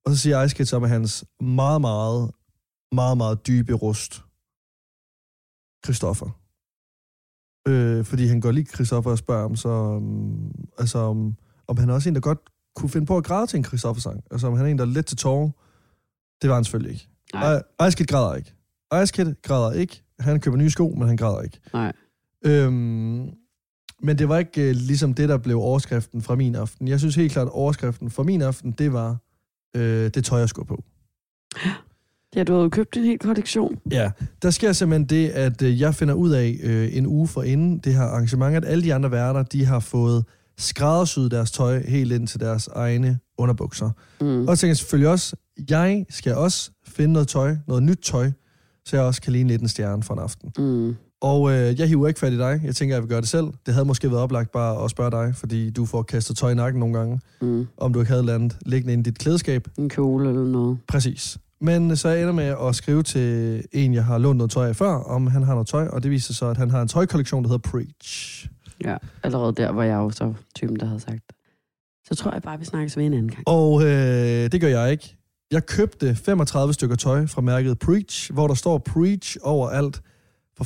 Og så siger Ice Kid så med hans meget, meget, meget, meget dybe rust. Christoffer. Øh, fordi han går lige Christoffer og spørger om, så, um, altså, om, om han er også en, der godt kunne finde på at græde til en Christoffer-sang. Altså om han er en, der er let til tårer. Det var han selvfølgelig ikke. nej, Nej. Ice Kid græder ikke. Ice Kid græder ikke. Han køber nye sko, men han græder ikke. nej. Øhm, men det var ikke øh, ligesom det, der blev overskriften fra min aften. Jeg synes helt klart, at overskriften fra min aften, det var øh, det tøj, jeg skulle på. *gasps* Ja, du havde jo købt en hel kollektion. Ja, der sker simpelthen det, at øh, jeg finder ud af øh, en uge for inden det her arrangement, at alle de andre værter, de har fået skræddersyet deres tøj helt ind til deres egne underbukser. Mm. Og så tænker jeg selvfølgelig også, jeg skal også finde noget tøj, noget nyt tøj, så jeg også kan ligne lidt en stjerne for en aften. Mm. Og øh, jeg hiver ikke fat i dig. Jeg tænker, jeg vil gøre det selv. Det havde måske været oplagt bare at spørge dig, fordi du får kastet tøj i nakken nogle gange, Mm. om du ikke havde landet liggende inde i dit klædeskab. En kjole eller noget. Præcis. Men så jeg ender med at skrive til en, jeg har lånt noget tøj af før, om han har noget tøj, og det viser så, at han har en tøjkollektion, der hedder Preach. Ja, allerede der var jeg jo så typen, der havde sagt. Så tror jeg bare, vi snakkes ved en anden gang. Og øh, det gør jeg ikke. Jeg købte 35 stykker tøj fra mærket Preach, hvor der står Preach overalt for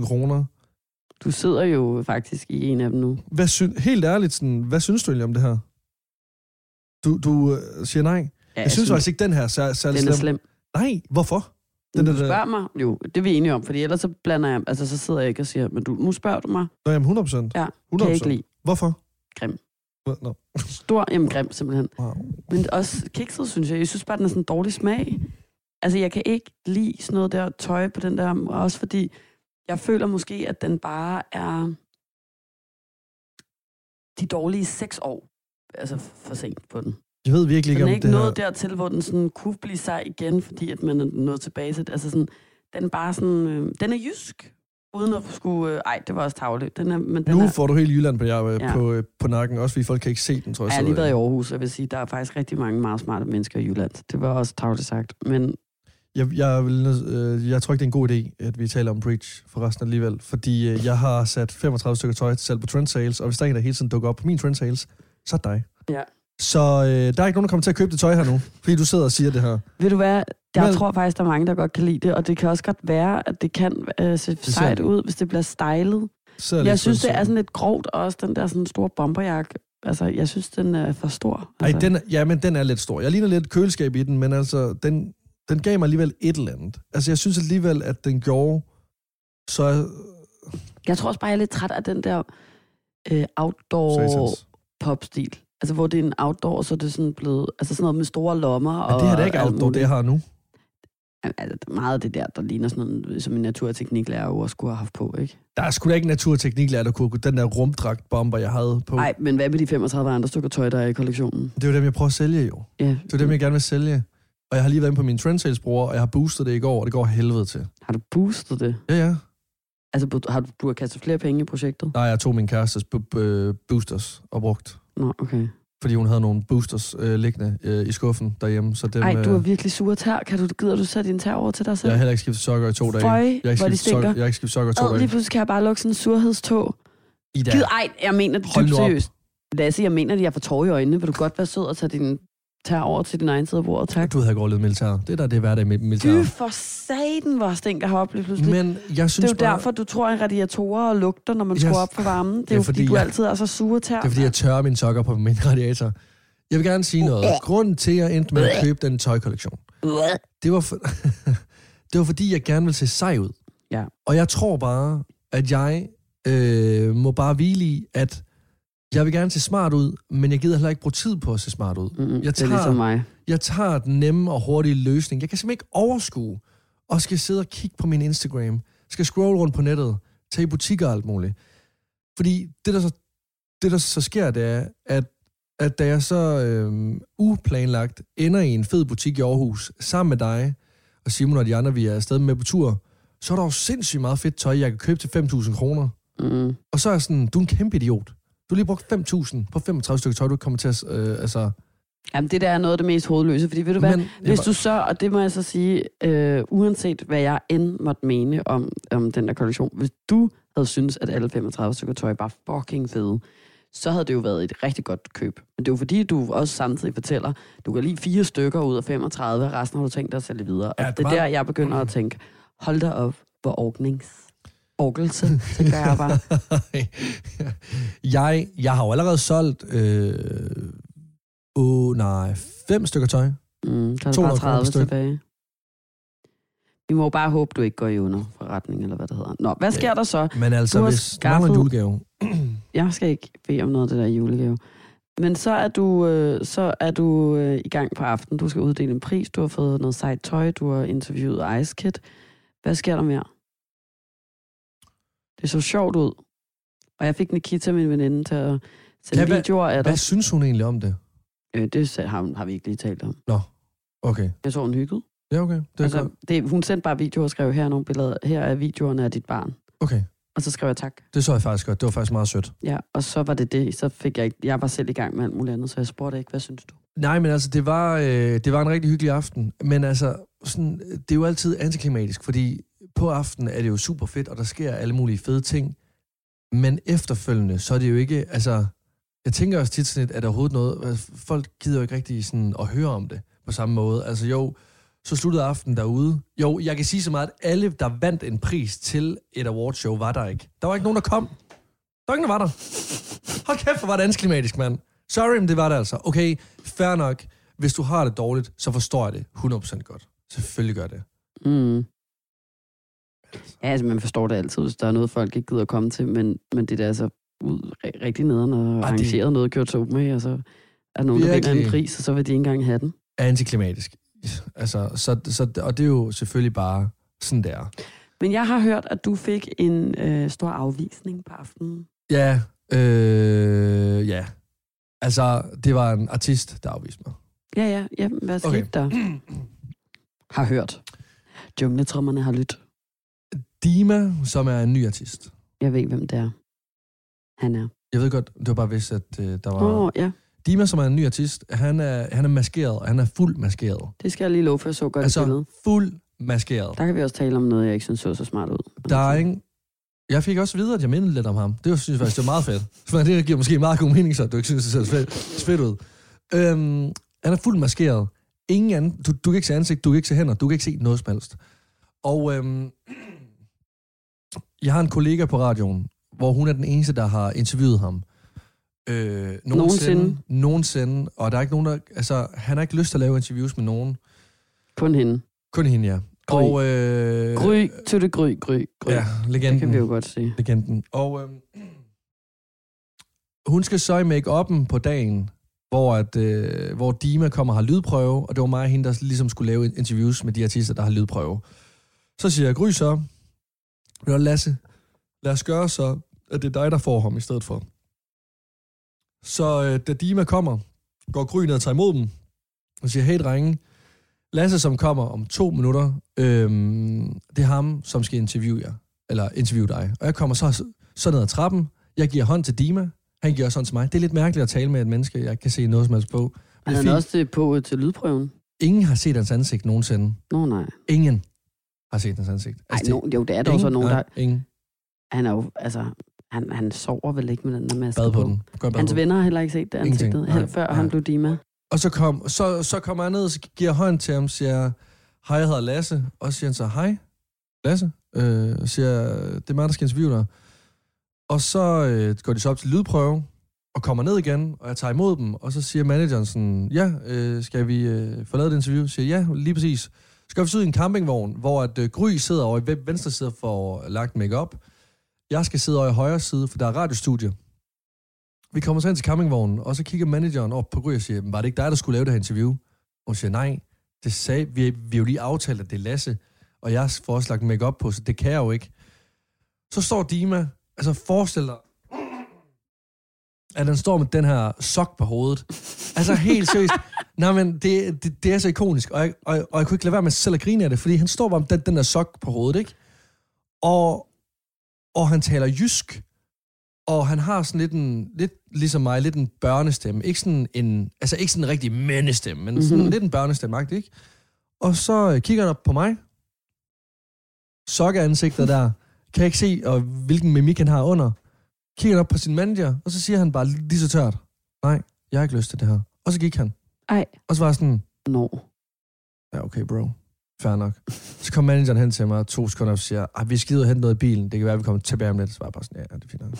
5.000 kroner. Du sidder jo faktisk i en af dem nu. Hvad sy- helt ærligt, sådan, hvad synes du egentlig om det her? Du, du øh, siger nej. Ja, Jeg synes faktisk ikke, den her er sær- særlig den er slem. slem. Nej, hvorfor? Den du der- spørger mig, jo, det er vi enige om, fordi ellers så blander jeg, altså så sidder jeg ikke og siger, men du, nu spørger du mig, Nå, jamen 100 procent. ja, 100 kan jeg ikke lide. Hvorfor? Grim. Nå. Stor, jamen grim simpelthen. Wow. Men også kikset, synes jeg. Jeg synes bare, den er sådan en dårlig smag. Altså, jeg kan ikke lide sådan noget der tøj på den der, og også fordi jeg føler måske, at den bare er de dårlige seks år, altså for sent på den. Jeg ved virkelig ikke, Den er om ikke det nået her... dertil, hvor den sådan kunne blive sej igen, fordi at man er nået tilbage til det. Altså sådan, den er bare sådan, øh, den er jysk, uden at skulle, øh, ej, det var også tavligt. Den er, men den Nu er, får du helt Jylland på, jer, Ja. ja. på, øh, på nakken, også fordi folk kan ikke se den, tror jeg. jeg har lige været i øh, Aarhus, og jeg vil sige, der er faktisk rigtig mange meget smarte mennesker i Jylland. Det var også tavligt sagt, men Jeg, jeg, vil, øh, jeg tror ikke, det er en god idé, at vi taler om Breach for resten alligevel, fordi øh, jeg har sat 35 stykker tøj til salg på Trend Sales, og hvis der er en, der hele tiden dukker op på min Trend Sales, så er det dig. Ja. Så øh, der er ikke nogen, der kommer til at købe det tøj her nu, fordi du sidder og siger det her. Ved du hvad? Jeg Men- tror faktisk, der er mange, der godt kan lide det, og det kan også godt være, at det kan øh, se ser- sejt ud, hvis det bliver stylet. Så Jeg synes, det er sådan- lidt grovt, og også den der sådan store bomberjakke. Altså, jeg synes, den er for stor. Ej, Altså, den, er- ja, men den er lidt stor. Jeg ligner lidt køleskab i den, men altså, den, den gav mig alligevel et eller andet. Altså, jeg synes alligevel, at den gjorde så... Jeg tror også bare, jeg er lidt træt af den der øh, outdoor popstil. Altså, hvor det er en outdoor, så er det sådan blevet... Altså sådan noget med store lommer. Og det her det er ikke alt outdoor, det jeg har nu. Altså, meget af det der, der ligner sådan noget, som en naturtekniklærer også skulle have haft på, ikke? Der er sgu da ikke en naturtekniklærer, der kunne den der rumdragt bomber, jeg havde på. Nej, men hvad med de 35 andre stykker tøj, der er i kollektionen? Det er jo dem, jeg prøver at sælge jo. Ja. Det er dem, jeg gerne vil sælge. Og jeg har lige været inde på min trend sales bror, og jeg har boostet det i går, og det går helvede til. Har du boostet det? Ja, ja. Altså, har du, du har kastet flere penge i projektet? Nej, jeg tog min kærestes boosters og brugt. Nå, okay. Fordi hun havde nogle boosters øh, liggende øh, i skuffen derhjemme. Så dem, Ej, du er øh, virkelig sur tær. Kan du, gider du sætte din tær over til dig selv? jeg har heller ikke skiftet sokker i to dage. Føj, jeg har ikke hvor de skiftet sokker, jeg har ikke skiftet sokker i to Ad, lige dage. pludselig kan jeg bare lukke sådan en surhedstog. Ida, Gid, ej, jeg mener det dybt seriøst. Lasse, jeg mener, at jeg får tårer i øjnene. Vil du godt være sød og tage din tær over til din egen side af bordet, tak? du havde gået lidt militær. Det er der, det er hverdag med militær. Fy for saten, hvor stinker heroppe lige pludselig. Men jeg synes det er jo bare, derfor, du tror, at radiatorer og lugter, når man Yes. skruer op for varmen. Det er Ja, jo fordi, fordi du jeg- altid er så sure tær. Det er fordi, jeg tørrer mine sokker på min radiator. Jeg vil gerne sige noget. Grunden til, at jeg endte med at købe den tøjkollektion, det var, for, *laughs* det var fordi, jeg gerne vil se sej ud. Ja. Og jeg tror bare, at jeg øh, må bare hvile i, at jeg vil gerne se smart ud, men jeg gider heller ikke bruge tid på at se smart ud. Mm, Jeg det er tager- ligesom mig. Jeg tager den nemme og hurtige løsning. Jeg kan simpelthen ikke overskue og skal sidde og kigge på min Instagram. Skal scrolle rundt på nettet. Tage i butikker og alt muligt. Fordi det, der så, det, der så sker, det er, at, at da jeg så øhm, uplanlagt ender i en fed butik i Aarhus, sammen med dig og Simon og de andre, vi er afsted med på tur, så er der jo sindssygt meget fedt tøj, jeg kan købe til 5.000 kroner. Mm. Og så er jeg sådan, du er en kæmpe idiot. Du har lige brugt 5.000 på 35 stykker tøj, du kommer til at... Øh, altså, Jamen, det der er noget af det mest hovedløse, fordi ved du hvad, Men hvis du så, og det må jeg så sige, øh, uanset hvad jeg end måtte mene om, om den der kollektion, hvis du havde syntes, at alle 35 stykker tøj var fucking fede, så havde det jo været et rigtig godt køb. Men det er jo fordi, du også samtidig fortæller, du kan lige fire stykker ud af 35, og resten har du tænkt dig at sælge videre. Ja, Ja, det det er var- der, jeg begynder at tænke, hold da op, hvor ordnings. Orgelse, tænker jeg bare. *laughs* jeg, jeg har jo allerede solgt øh, oh, nej, fem stykker tøj. Mm, så er der 200 bare kroner per 30 styk. tilbage. Vi må bare håbe, du ikke går i underforretning, eller hvad det hedder. Nå, hvad sker der så? Men altså, Du hvis du mangler en skaffet- julegave, *clears throat* Jeg skal ikke bede om noget af det der julegave. Men så er du, øh, så er du øh, i gang på aftenen. Du skal uddele en pris. Du har fået noget sejt tøj. Du har interviewet Ice Kid. Hvad sker der mere? Det så sjovt ud. Og jeg fik Nikita, min veninde, til at sende Ja, hvad- videoer af hvad dig. synes hun egentlig om det? Øh, det har, har vi ikke lige talt om. Okay. Jeg så hun hyggede. Ja, okay. Det er Altså, godt. det, hun sendte bare videoer og skrev, her er nogle billeder. Her er videoerne af dit barn. Okay. Og så skrev jeg tak. Det så jeg faktisk godt. Det var faktisk meget sødt. Ja, og så var det det. Så fik jeg ikke, jeg var selv i gang med alt muligt andet, så jeg spurgte ikke, hvad synes du? Nej, men altså, det var, øh, det var en rigtig hyggelig aften. Men altså, sådan, det er jo altid antiklimatisk, fordi på aftenen er det jo super fedt, og der sker alle mulige fede ting. Men efterfølgende, så er det jo ikke, altså, jeg tænker også tit sådan lidt, at der overhovedet noget, folk gider jo ikke rigtig sådan at høre om det på samme måde. Altså jo, så sluttede aftenen derude. Jo, jeg kan sige så meget, at alle, der vandt en pris til et awardshow, var der ikke. Der var ikke nogen, der kom. Der var ingen, der var der. Hold kæft, hvor var det ansklimatisk, mand. Sorry, men det var det altså. Okay, fair nok. Hvis du har det dårligt, så forstår jeg det 100% godt. Selvfølgelig gør det. Mm. Ja, altså man forstår det altid, hvis der er noget, folk ikke gider at komme til, men, men det er da altså ud ri- rigtig nederen og Ah, det- arrangeret noget, gjort sig med, og så er der nogen, der vinder en Virkelig. pris, og så vil de ikke engang have den. Antiklimatisk. Altså, så, så, og det er jo selvfølgelig bare sådan der. Men jeg har hørt, at du fik en øh, stor afvisning på aftenen. Ja, øh, ja. Altså, det var en artist, der afviste mig. Ja, ja, ja. Hvad skete okay. der? *clears throat* Har hørt. Jungletrommerne har lyttet. Dima, som er en ny artist. Jeg ved, hvem det er. Han er. Jeg ved godt, det var bare hvis, at øh, der var... Oh, ja. Dima, som er en ny artist, han er, han er maskeret, og han er fuld maskeret. Det skal jeg lige love for, jeg så godt altså, billede. fuld maskeret. Der kan vi også tale om noget, jeg ikke synes så så smart ud. Der er ingen... Jeg fik også videre, at jeg mindede lidt om ham. Det var, synes jeg faktisk, det var meget fedt. *laughs* For det giver måske meget god mening, så du ikke synes, det ser fedt, fedt ud. Øhm, han er fuldt maskeret. Ingen anden, du, du kan ikke se ansigt, du kan ikke se hænder, du kan ikke se noget som helst. Og øhm, jeg har en kollega på radioen, hvor hun er den eneste, der har interviewet ham. Øh, Nogensinde? Nogensinde. Og der er ikke nogen, der... Altså, han har ikke lyst til at lave interviews med nogen. Kun hende. Kun hende, ja. Gry. Og, øh, Gry til det gry, gry, gry. Ja, legenden. Det kan vi jo godt se. legenden. Og øhm, hun skal så i make-up'en på dagen, hvor, at, øh, hvor Dima kommer og har lydprøve, og det var mig og hende, der ligesom skulle lave interviews med de artister, der har lydprøve. Så siger jeg, Gry så, Du, Lasse, lad os gøre så, at det er dig, der får ham i stedet for. Så øh, da Dima kommer, går Gry ned og tager imod dem, og siger, hey drenge, Lasse, som kommer om to minutter, øhm, det er ham, som skal interviewe jer, eller interviewe dig. Og jeg kommer så, så ned ad trappen, jeg giver hånd til Dima, han giver også hånd til mig. Det er lidt mærkeligt at tale med et menneske, jeg kan se noget som helst på. Men Han er fint. også det på til lydprøven. Ingen har set hans ansigt nogensinde. Nå nej. Ingen har set hans ansigt. Ej, det- no, jo, det er der ingen, så nogen, der... nej, ingen. Han er jo, altså... Han, han sover vel ikke med den der maske Bad på den. Bad Hans på. venner har heller ikke set det Ingenting. ansigtet, Nej, helt før nej. han blev Dima. Og så, kom, så, så kommer jeg ned, og giver hånd til ham, siger, hej, jeg hedder Lasse. Og siger han så, hej, Lasse. Øh, og siger, det er mig, der skal interviewe dig. Og så øh, går de så op til lydprøve, og kommer ned igen, og jeg tager imod dem, og så siger manageren sådan, ja, øh, skal vi øh, få lavet et interview? Siger ja, lige præcis. Så skal vi sidde i en campingvogn, hvor at, øh, Gry sidder over i venstre side for lagt makeup. Jeg skal sidde over i højre side, for der er radiostudie. Vi kommer så ind til campingvognen, og så kigger manageren op på Gry og siger, var det ikke dig, der skulle lave det her interview? Og hun siger, nej, det sagde, vi, vi har jo lige aftalt, at det er Lasse, og jeg får også lagt makeup på, så det kan jeg jo ikke. Så står Dima, altså forestil dig, at han står med den her sok på hovedet. Altså helt seriøst. *laughs* Nej, men det, det, det er så ikonisk, og jeg, og, og jeg kunne ikke lade være med selv at grine af det, fordi han står bare med den, den der sok på hovedet, ikke? Og, og han taler jysk, og han har sådan lidt en, lidt ligesom mig, lidt en børnestemme. Ikke sådan en, altså ikke sådan en rigtig mandestemme, men sådan Mhm. lidt en børnestemme, ikke? Og så øh, kigger han op på mig, sokkeansigtet der, kan jeg ikke se, og hvilken mimik han har under. Kigger op på sin manager, og så siger han bare lige så tørt, nej, jeg har ikke lyst til det her. Og så gik han. Ej, Og så var jeg sådan, nå. ja okay bro, fair nok. Så kom manageren hen til mig to sekunder og siger, "Ej, vi skal ud og hente noget i bilen, det kan være, at vi kommer tilbage om lidt. Så var jeg bare sådan, ja, det er fint nok.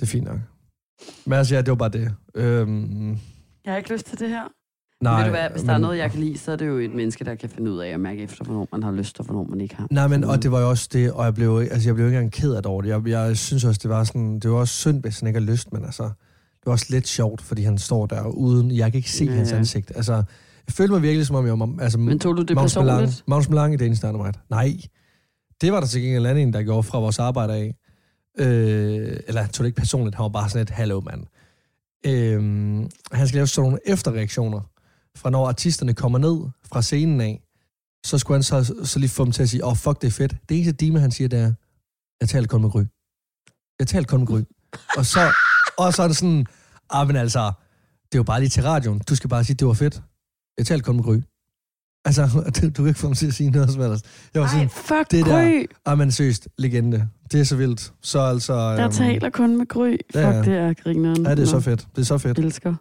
Det er fint nok. Men altså, ja, det var bare det. Øhm, Jeg har ikke lyst til det her. Nej, Ved du hvad, hvis der er men- noget, jeg kan lide, så er det jo et menneske, der kan finde ud af at mærke efter, hvornår man har lyst, og hvornår man ikke har. Nej, men og det var jo også det, og jeg blev, altså, jeg blev ikke engang ked af det over det. Jeg, jeg synes også, det var sådan, det var også synd, hvis han ikke har lyst, men altså, det var også lidt sjovt, fordi han står der uden, jeg kan ikke se Ja, hans ansigt. Altså, jeg følte mig virkelig, som om jeg var, altså, Men tog du det Magnus personligt? Magnus Malang i Danish Dynamite. Nej, det var der til gengæld en anden, en, der gjorde fra vores arbejde af. Øh, eller tog det ikke personligt, han var bare sådan et, hallo mand. Øh, han skal lave sådan nogle efterreaktioner, fra når artisterne kommer ned fra scenen af, så skulle han så, så lige få dem til at sige, åh, oh, fuck, det er fedt. Det eneste Dima, han siger, det er, jeg taler kun med Gry. Jeg taler kun med Gry. og så, og så er det sådan, ah, men altså, det er jo bare lige til radioen. Du skal bare sige, det var fedt. Jeg taler kun med Gry. Altså, *laughs* du, du kan ikke få mig til at sige noget som helst. Jeg var Ej, sådan, fuck det Gry! der- ah, men seriøst, legende. Det er så vildt. Så altså... Der øhm, taler kun med Gry. Fuck, Ja, ja. det er grineren. Ja, det er så fedt. Det er så fedt. Elsker.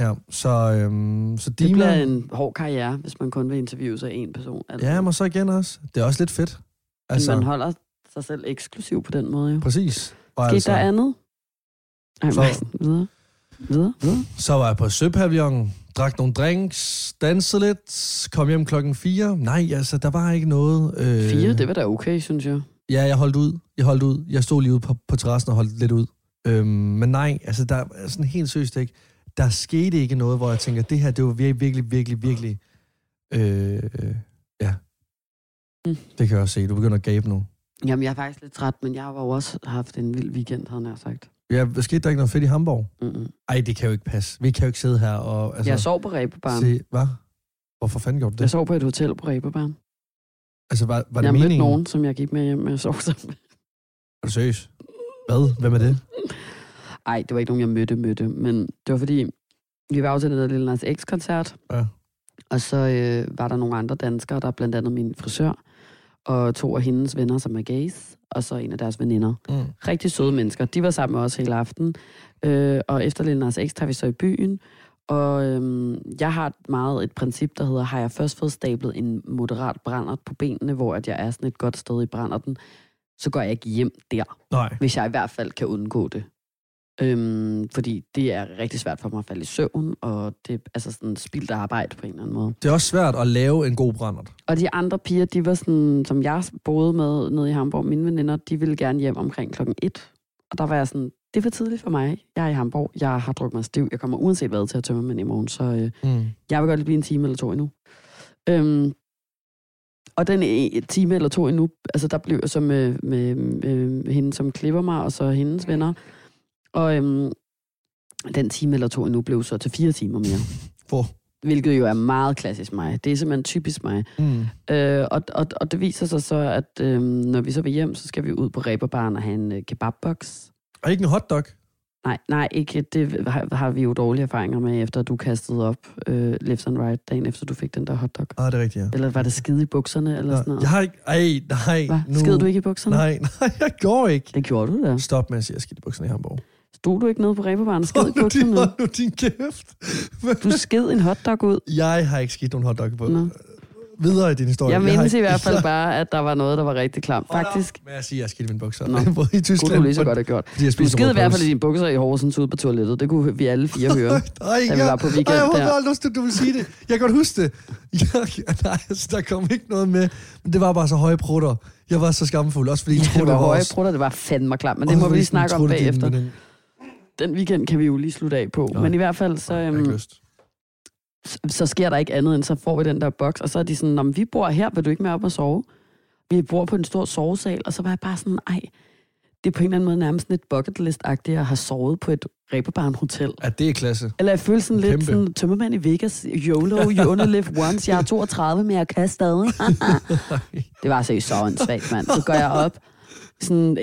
Ja, så, øhm, så Det Dima... bliver en hård karriere, hvis man kun vil interviewe sig en person. Altså, Ja, men så igen også. Det er også lidt fedt. altså, man holder sig selv eksklusiv på den måde, jo. Præcis. Og Skete altså, der andet? Ej, så- så... videre. Videre, videre. så var jeg på Søpavillonen. drak nogle drinks, dansede lidt, kom hjem klokken 4. Nej, altså, der var ikke noget... Øh, Fire, det var da okay, synes jeg. Ja, jeg holdt ud. Jeg holdt ud. Jeg stod lige ude på, på terrassen og holdt lidt ud. Øhm, men nej, altså, der er sådan helt seriøst ikke. Der skete ikke noget, hvor jeg tænker, det her, det var virkelig, virkelig, virkelig, virkelig... Øh, ja. Mm. Det kan jeg også se. Du begynder at gabe nu. Jamen, jeg er faktisk lidt træt, men jeg har jo også haft en vild weekend, havde jeg sagt. Ja, hvad skete der ikke noget fedt i Hamburg? Mm-mm. Ej, det kan jo ikke passe. Vi kan jo ikke sidde her og... Altså, jeg sov på Ræbebarn. se, hvad? Hvorfor fanden gjorde du Jeg det? sov på et hotel på Ræbebarn. Altså, var, var det Jeg mødte meningen? nogen, som jeg gik med hjem med at sove sammen med. Er du seriøs? Hvad? Hvem er det? Ej, det var ikke nogen, jeg mødte, mødte. Men det var fordi, vi var den der Lille Nas X-koncert. Ja. Og så øh, var der nogle andre danskere, der blandt andet min frisør, og to af hendes venner, som er gays, og så en af deres veninder. Mm. Rigtig søde mennesker. De var sammen med os hele aften. Øh, og efter Lille Nas X tager vi så i byen. Og øhm, jeg har meget et princip, der hedder, har jeg først fået stablet en moderat brændert på benene, hvor at jeg er sådan et godt sted i brænderten, så går jeg ikke hjem der, Nej. hvis jeg i hvert fald kan undgå det. Øhm, fordi det er rigtig svært for mig at falde i søvn, og det er altså sådan spildt arbejde på en eller anden måde. Det er også svært at lave en god brændert. Og de andre piger, de var sådan, som jeg boede med nede i Hamburg, mine veninder, de ville gerne hjem omkring klokken et. Og der var jeg sådan, det er for tidligt for mig. Jeg er i Hamburg, jeg har drukket mig stiv, jeg kommer uanset hvad til at tømme mig i morgen, så øh, Mm. jeg vil godt lige blive en time eller to endnu. Øhm, og den e- time eller to endnu, altså der blev jeg så med, med, med hende, som klipper mig, og så hendes venner. Og øhm, den time eller to endnu blev så til fire timer mere. *laughs* Hvor? Hvilket jo er meget klassisk mig. Det er simpelthen typisk mig. Mm. Øh, og, og, og det viser sig så, at øh, når vi så vil hjem, så skal vi ud på Reberbaren og have en øh, kebabbox. Og ikke en hotdog? Nej, nej, ikke. Det har, har vi jo dårlige erfaringer med, efter du kastede op øh, left and right, dagen efter du fik den der hotdog. Ah, det er rigtigt, ja. Eller var det skide i bukserne, eller sådan noget? Jeg har ikke... Ej, nej. Hvad? Nu... Skede du ikke i bukserne? Nej, *laughs* nej, jeg går ikke. Det gjorde du da. Stop med at sige, at jeg skidt i bukserne i Hamburg. Stod du ikke nede på Reberbaren og sked i din, bukserne? hold nu din kæft. *laughs* Du sked en hotdog ud. Jeg har ikke skidt nogen hotdog på. Nå. Videre i din historie. Jeg har mindes i hvert fald Jeg- bare, at der var noget, der var rigtig klamt. Faktisk op med at sige, at jeg skidt i mine bukser. Nå. *laughs* Både i Tyskland. kunne du lige så godt have gjort. Jeg Du sked i hvert fald i dine bukser i Horsens ude på toilettet. Det kunne vi alle fire *laughs* høre. Da vi var på weekend ej, jeg håber aldrig, du, du vil sige det. Jeg kan godt huske det. Jeg, nej, altså, der kom ikke noget med. Men det var bare så høje prutter. Jeg var så skamfuld, også fordi jeg Ja, det var høje vores- prutter, det var fandme klart. Men det må vi lige snakke om din bagefter. veninde- Den weekend kan vi jo lige slutte af på. Nej. Men i hvert fald, så, øhm, så, så sker der ikke andet, end så får vi den der boks. Og så er de sådan, om vi bor her, vil du ikke med op og sove? Vi bor på en stor sovesal. Og så var jeg bare sådan, ej, det er på en eller anden måde nærmest lidt bucket list-agtigt at have sovet på et ræbebarn hotel. Ja, det er klasse. Eller jeg føler sådan lidt sådan, tømmermand i Vegas, YOLO, you only live once, jeg er 32, men jeg kan stadig. *laughs* det var altså så åndssvagt, mand. Så går jeg op, sådan,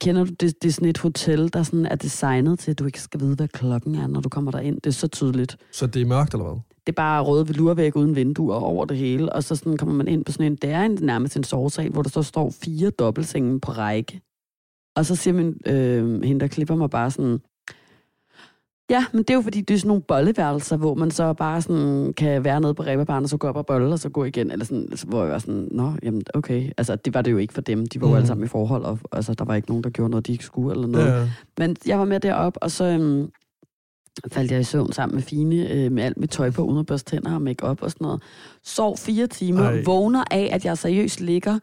kender du, det, det er sådan et hotel, der sådan er designet til, at du ikke skal vide, hvad klokken er, når du kommer derind. Det er så tydeligt. Så det er mørkt, eller hvad? Det er bare røde velurvæg uden vinduer over det hele, og så sådan kommer man ind på sådan en, det er en, nærmest en sovesal, hvor der så står fire dobbeltsenge på række. Og så siger min, øh, hende, der klipper mig bare sådan, ja, men det er jo fordi, det er sådan nogle bolleværelser, hvor man så bare sådan kan være nede på ræberbaren, og så gå op og bolle, og så gå igen, eller sådan, altså, hvor jeg var sådan, nå, jamen okay, altså det var det jo ikke for dem, de var jo Mhm. alle sammen i forhold, og altså der var ikke nogen, der gjorde noget, de ikke skulle, eller noget. Ja. Men jeg var med derop, og så øhm, faldt jeg i søvn sammen med Fine, øh, med alt mit tøj på, uden at børste tænder og make op og sådan noget. Sov fire timer. Ej. vågner af, at jeg seriøst ligger.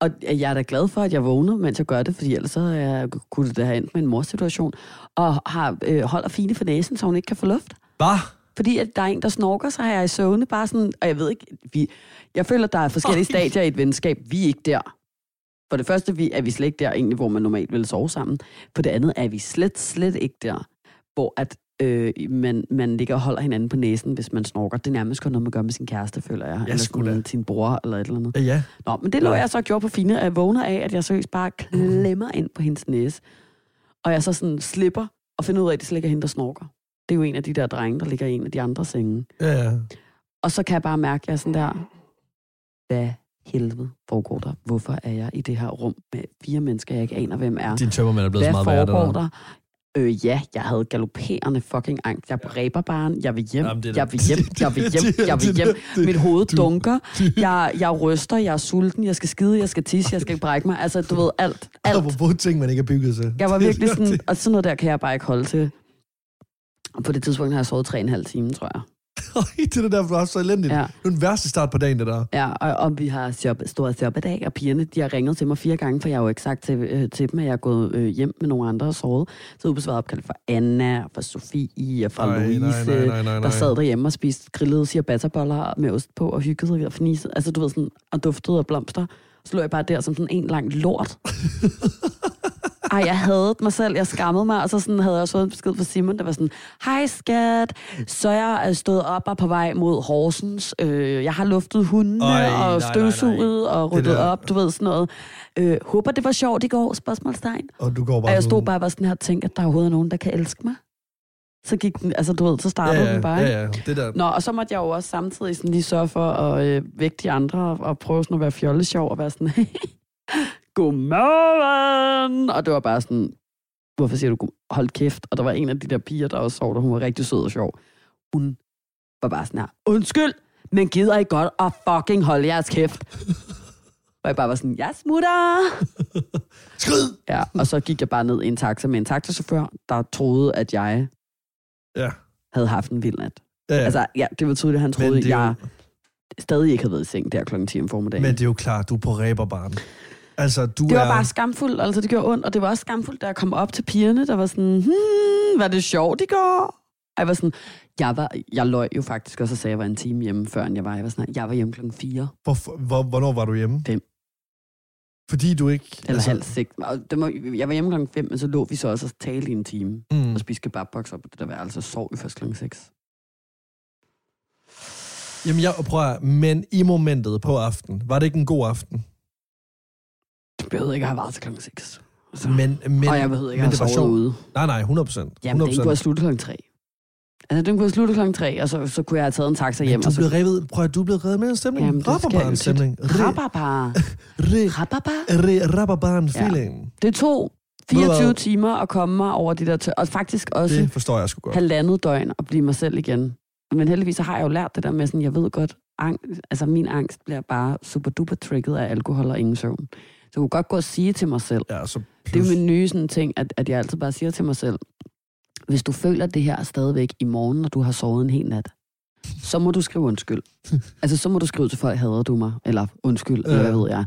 Og jeg er da glad for, at jeg vågner, mens jeg gør det, fordi ellers så er, kunne det da have endt med en morsituation. Og har, øh, holder Fine for næsen, så hun ikke kan få luft. Hvad? Fordi at der er en, der snorker, så har jeg i søvne bare sådan, og jeg ved ikke, vi, jeg føler, der er forskellige Ej. stadier i et venskab. Vi er ikke der. For det første vi, er vi slet ikke der, egentlig, hvor man normalt vil sove sammen. For det andet er vi slet, slet ikke der, hvor at, øh, man, man ligger og holder hinanden på næsen, hvis man snorker. Det er nærmest kun noget, man gør med sin kæreste, føler jeg. eller sgu da. sådan, sin bror, eller et eller andet. Ja. Nå, men det lå Ja. jeg så og gjorde på fine, at jeg vågner af, at jeg seriøst bare klemmer ind på hendes næse. Og jeg så sådan slipper og finder ud af, at det slet ikke er hende, der snorker. Det er jo en af de der drenge, der ligger i en af de andre senge. Ja, ja. Og så kan jeg bare mærke, at jeg er sådan der, hvad helvede foregår der? Hvorfor er jeg i det her rum med fire mennesker, jeg ikke aner, hvem er? Din tømmermand er blevet Hvad så meget værre, der. Øh, ja, jeg havde galopperende fucking angst. Jeg bræber bare, jeg vil hjem, Jamen, jeg vil hjem, jeg vil *laughs* hjem, jeg vil hjem. Mit hoved du- dunker, jeg, jeg ryster, jeg er sulten, jeg skal skide, jeg skal tisse, jeg skal brække mig. Altså, du ved, alt, alt. Apropos ting, man ikke er bygget til. Jeg var virkelig sådan, og sådan noget der kan jeg bare ikke holde til. Og på det tidspunkt har jeg sovet tre og en halv time, tror jeg. *laughs* det er det der, du har haft så elendigt. Ja. Det er den værste start på dagen, det der. Ja, og, og vi har shoppet, stået og shoppet i dag, og pigerne, de har ringet til mig fire gange, for jeg har jo ikke sagt til, øh, til dem, at jeg er gået øh, hjem med nogle andre og sovet. Så ubesvaret opkald fra Anna, og fra Sofie, og fra Ej, nej, Louise, nej, nej, nej, der nej. sad derhjemme og spiste grillede ciabattaboller med ost på, og hyggede sig og fnisede. Altså, du ved, sådan, og duftede af blomster. Så lå jeg bare der som sådan en lang lort. *laughs* Ej, jeg havde mig selv, jeg skammede mig, og så sådan havde jeg også fået en besked fra Simon, der var sådan, hej skat, så jeg er stået op og på vej mod Horsens. Øh, jeg har luftet hundene nej, og støvsuget og Det ryddet der- op, du ved sådan noget. Øh, håber, det var sjovt i går, spørgsmålstegn. Og du går bare Og jeg stod bare og var sådan her og tænkte, at der overhovedet er nogen, der kan elske mig. Så gik den, altså du ved, så startede ja, ja, den bare. ikke? Ja, ja, det der. Nå, og så måtte jeg jo også samtidig sådan lige sørge for at øh, vække de andre og, og prøve sådan at være fjollesjov og være sådan, *laughs* godmorgen! Og det var bare sådan, hvorfor siger du hold kæft? Og der var en af de der piger, der også sov, der hun var rigtig sød og sjov. Hun var bare sådan her, undskyld, men gider I godt at fucking holde jeres kæft? Og jeg bare var sådan, jeg smutter! *laughs* Skrid! Ja, og så gik jeg bare ned i en taxa med en taxachauffør, der troede, at jeg Ja. havde haft en vild nat. Ja, ja. Altså, ja, det var tydeligt, at han troede, at er jo- jeg stadig ikke havde været i seng der klokken 10 om formiddagen. Men det er jo klart, du er på ræberbarn. Altså, du det var er... bare skamfuldt, altså det gjorde ondt, og det var også skamfuldt, da jeg kom op til pigerne, der var sådan, hmm, var det sjovt i går? Og jeg var sådan, jeg, var, jeg løg jo faktisk også og sagde, at jeg var en time hjemme, før jeg var. Jeg var sådan, jeg var hjemme klokken 4 Hvor, hvor, hvornår var du hjemme? Fem. Fordi du ikke... eller altså, halv seks. Det jeg var hjemme klokken 5, men så lå vi så også og talte i en time Mm. og spiste kebabboks op på det der værelse, og sov vi først klokken 6. Jamen, jeg prøver men i momentet på aften, var det ikke en god aften? Det behøvede ikke at have været til klokken 6. Altså. Men, men, og jeg behøvede ikke men at det var have sovet ude. Nej, nej, 100 procent. Jamen, den kunne have sluttet klokken 3. Altså, den kunne have sluttet klokken 3, og så, så kunne jeg have taget en taxa hjem. Men du og så... blev revet, prøv at du blevet revet med en stemning. Jamen, det skal jeg stemning. *laughs* Rabarbar. re, rabarbarn Ja. feeling. Det tog Ved du 24 hvad? timer at komme mig over de der... Og faktisk også Det forstår jeg sgu godt. halvandet døgn at blive mig selv igen. Men heldigvis så har jeg jo lært det der med sådan, jeg ved godt, ang- altså min angst bliver bare super duper trigget af alkohol og ingen søvn. Så jeg kunne godt gå og sige til mig selv, Ja, så det er jo min nye sådan ting, at, at jeg altid bare siger til mig selv, hvis du føler det her stadigvæk i morgen, når du har sovet en hel nat, så må du skrive undskyld. *laughs* altså, så må du skrive til folk, hader du mig, eller undskyld, eller Ja. hvad ved jeg.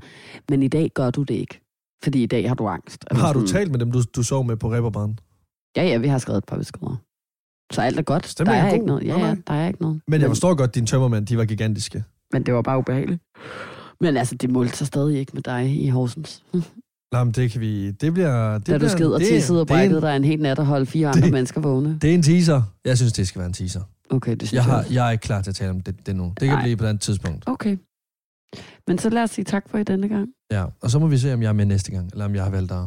Men i dag gør du det ikke. Fordi i dag har du angst. Eller Har du sådan- talt med dem, du, du sov med på Reberbarn? Ja, ja, vi har skrevet et par beskeder. Så alt er godt. Stemningen der er er ikke noget. Ja, ja, der er ikke noget. Men jeg forstår godt, at dine tømmermænd, de var gigantiske. Men det var bare ubehageligt. Men altså, det målte sig stadig ikke med dig i Horsens. *laughs* Nej, men det kan vi... Det bliver... Det Da du sked og det- tissede og brækkede dig en hel nat og holdt fire andre Det- mennesker vågne. Det er en teaser. Jeg synes, det skal være en teaser. Okay, det synes Jeg, jeg, har, jeg er ikke klar til at tale om det, det nu. Det kan Nej. blive på et andet tidspunkt. Okay. Men så lad os sige tak for i denne gang. Ja. Og så må vi se, om jeg er med næste gang, eller om jeg har valgt at...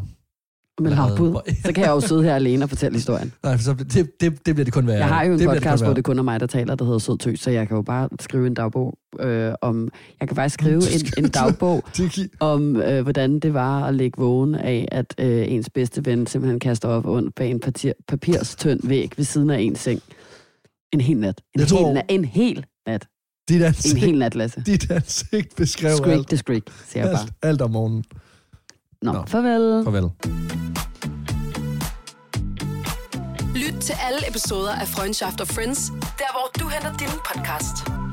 Men har bud. Så kan jeg jo sidde her alene og fortælle historien. *laughs* Nej, for så, det, det, det bliver det kun værre. Jeg har jo en det det podcast, kun hvor det kun er mig, der taler, der hedder Sød Tøs, så jeg kan jo bare skrive en dagbog øh, om... Jeg kan faktisk skrive en, en dagbog *laughs* Det om, øh, hvordan det var at ligge vågen af, at øh, ens bedste ven simpelthen kaster op under bag en papir, papirstynd væg ved siden af ens seng. En hel nat. En, Jeg hel, tror- nat. en hel nat. Dit En ansigt, hel nat, Lasse. dit ansigt beskrev Skrik alt, det skrik, siger jeg bare. alt, alt om morgenen. Nå, Nå. farvel. Farvel. Lyt til alle episoder af Freundschaft og Friends, der hvor du henter din podcast.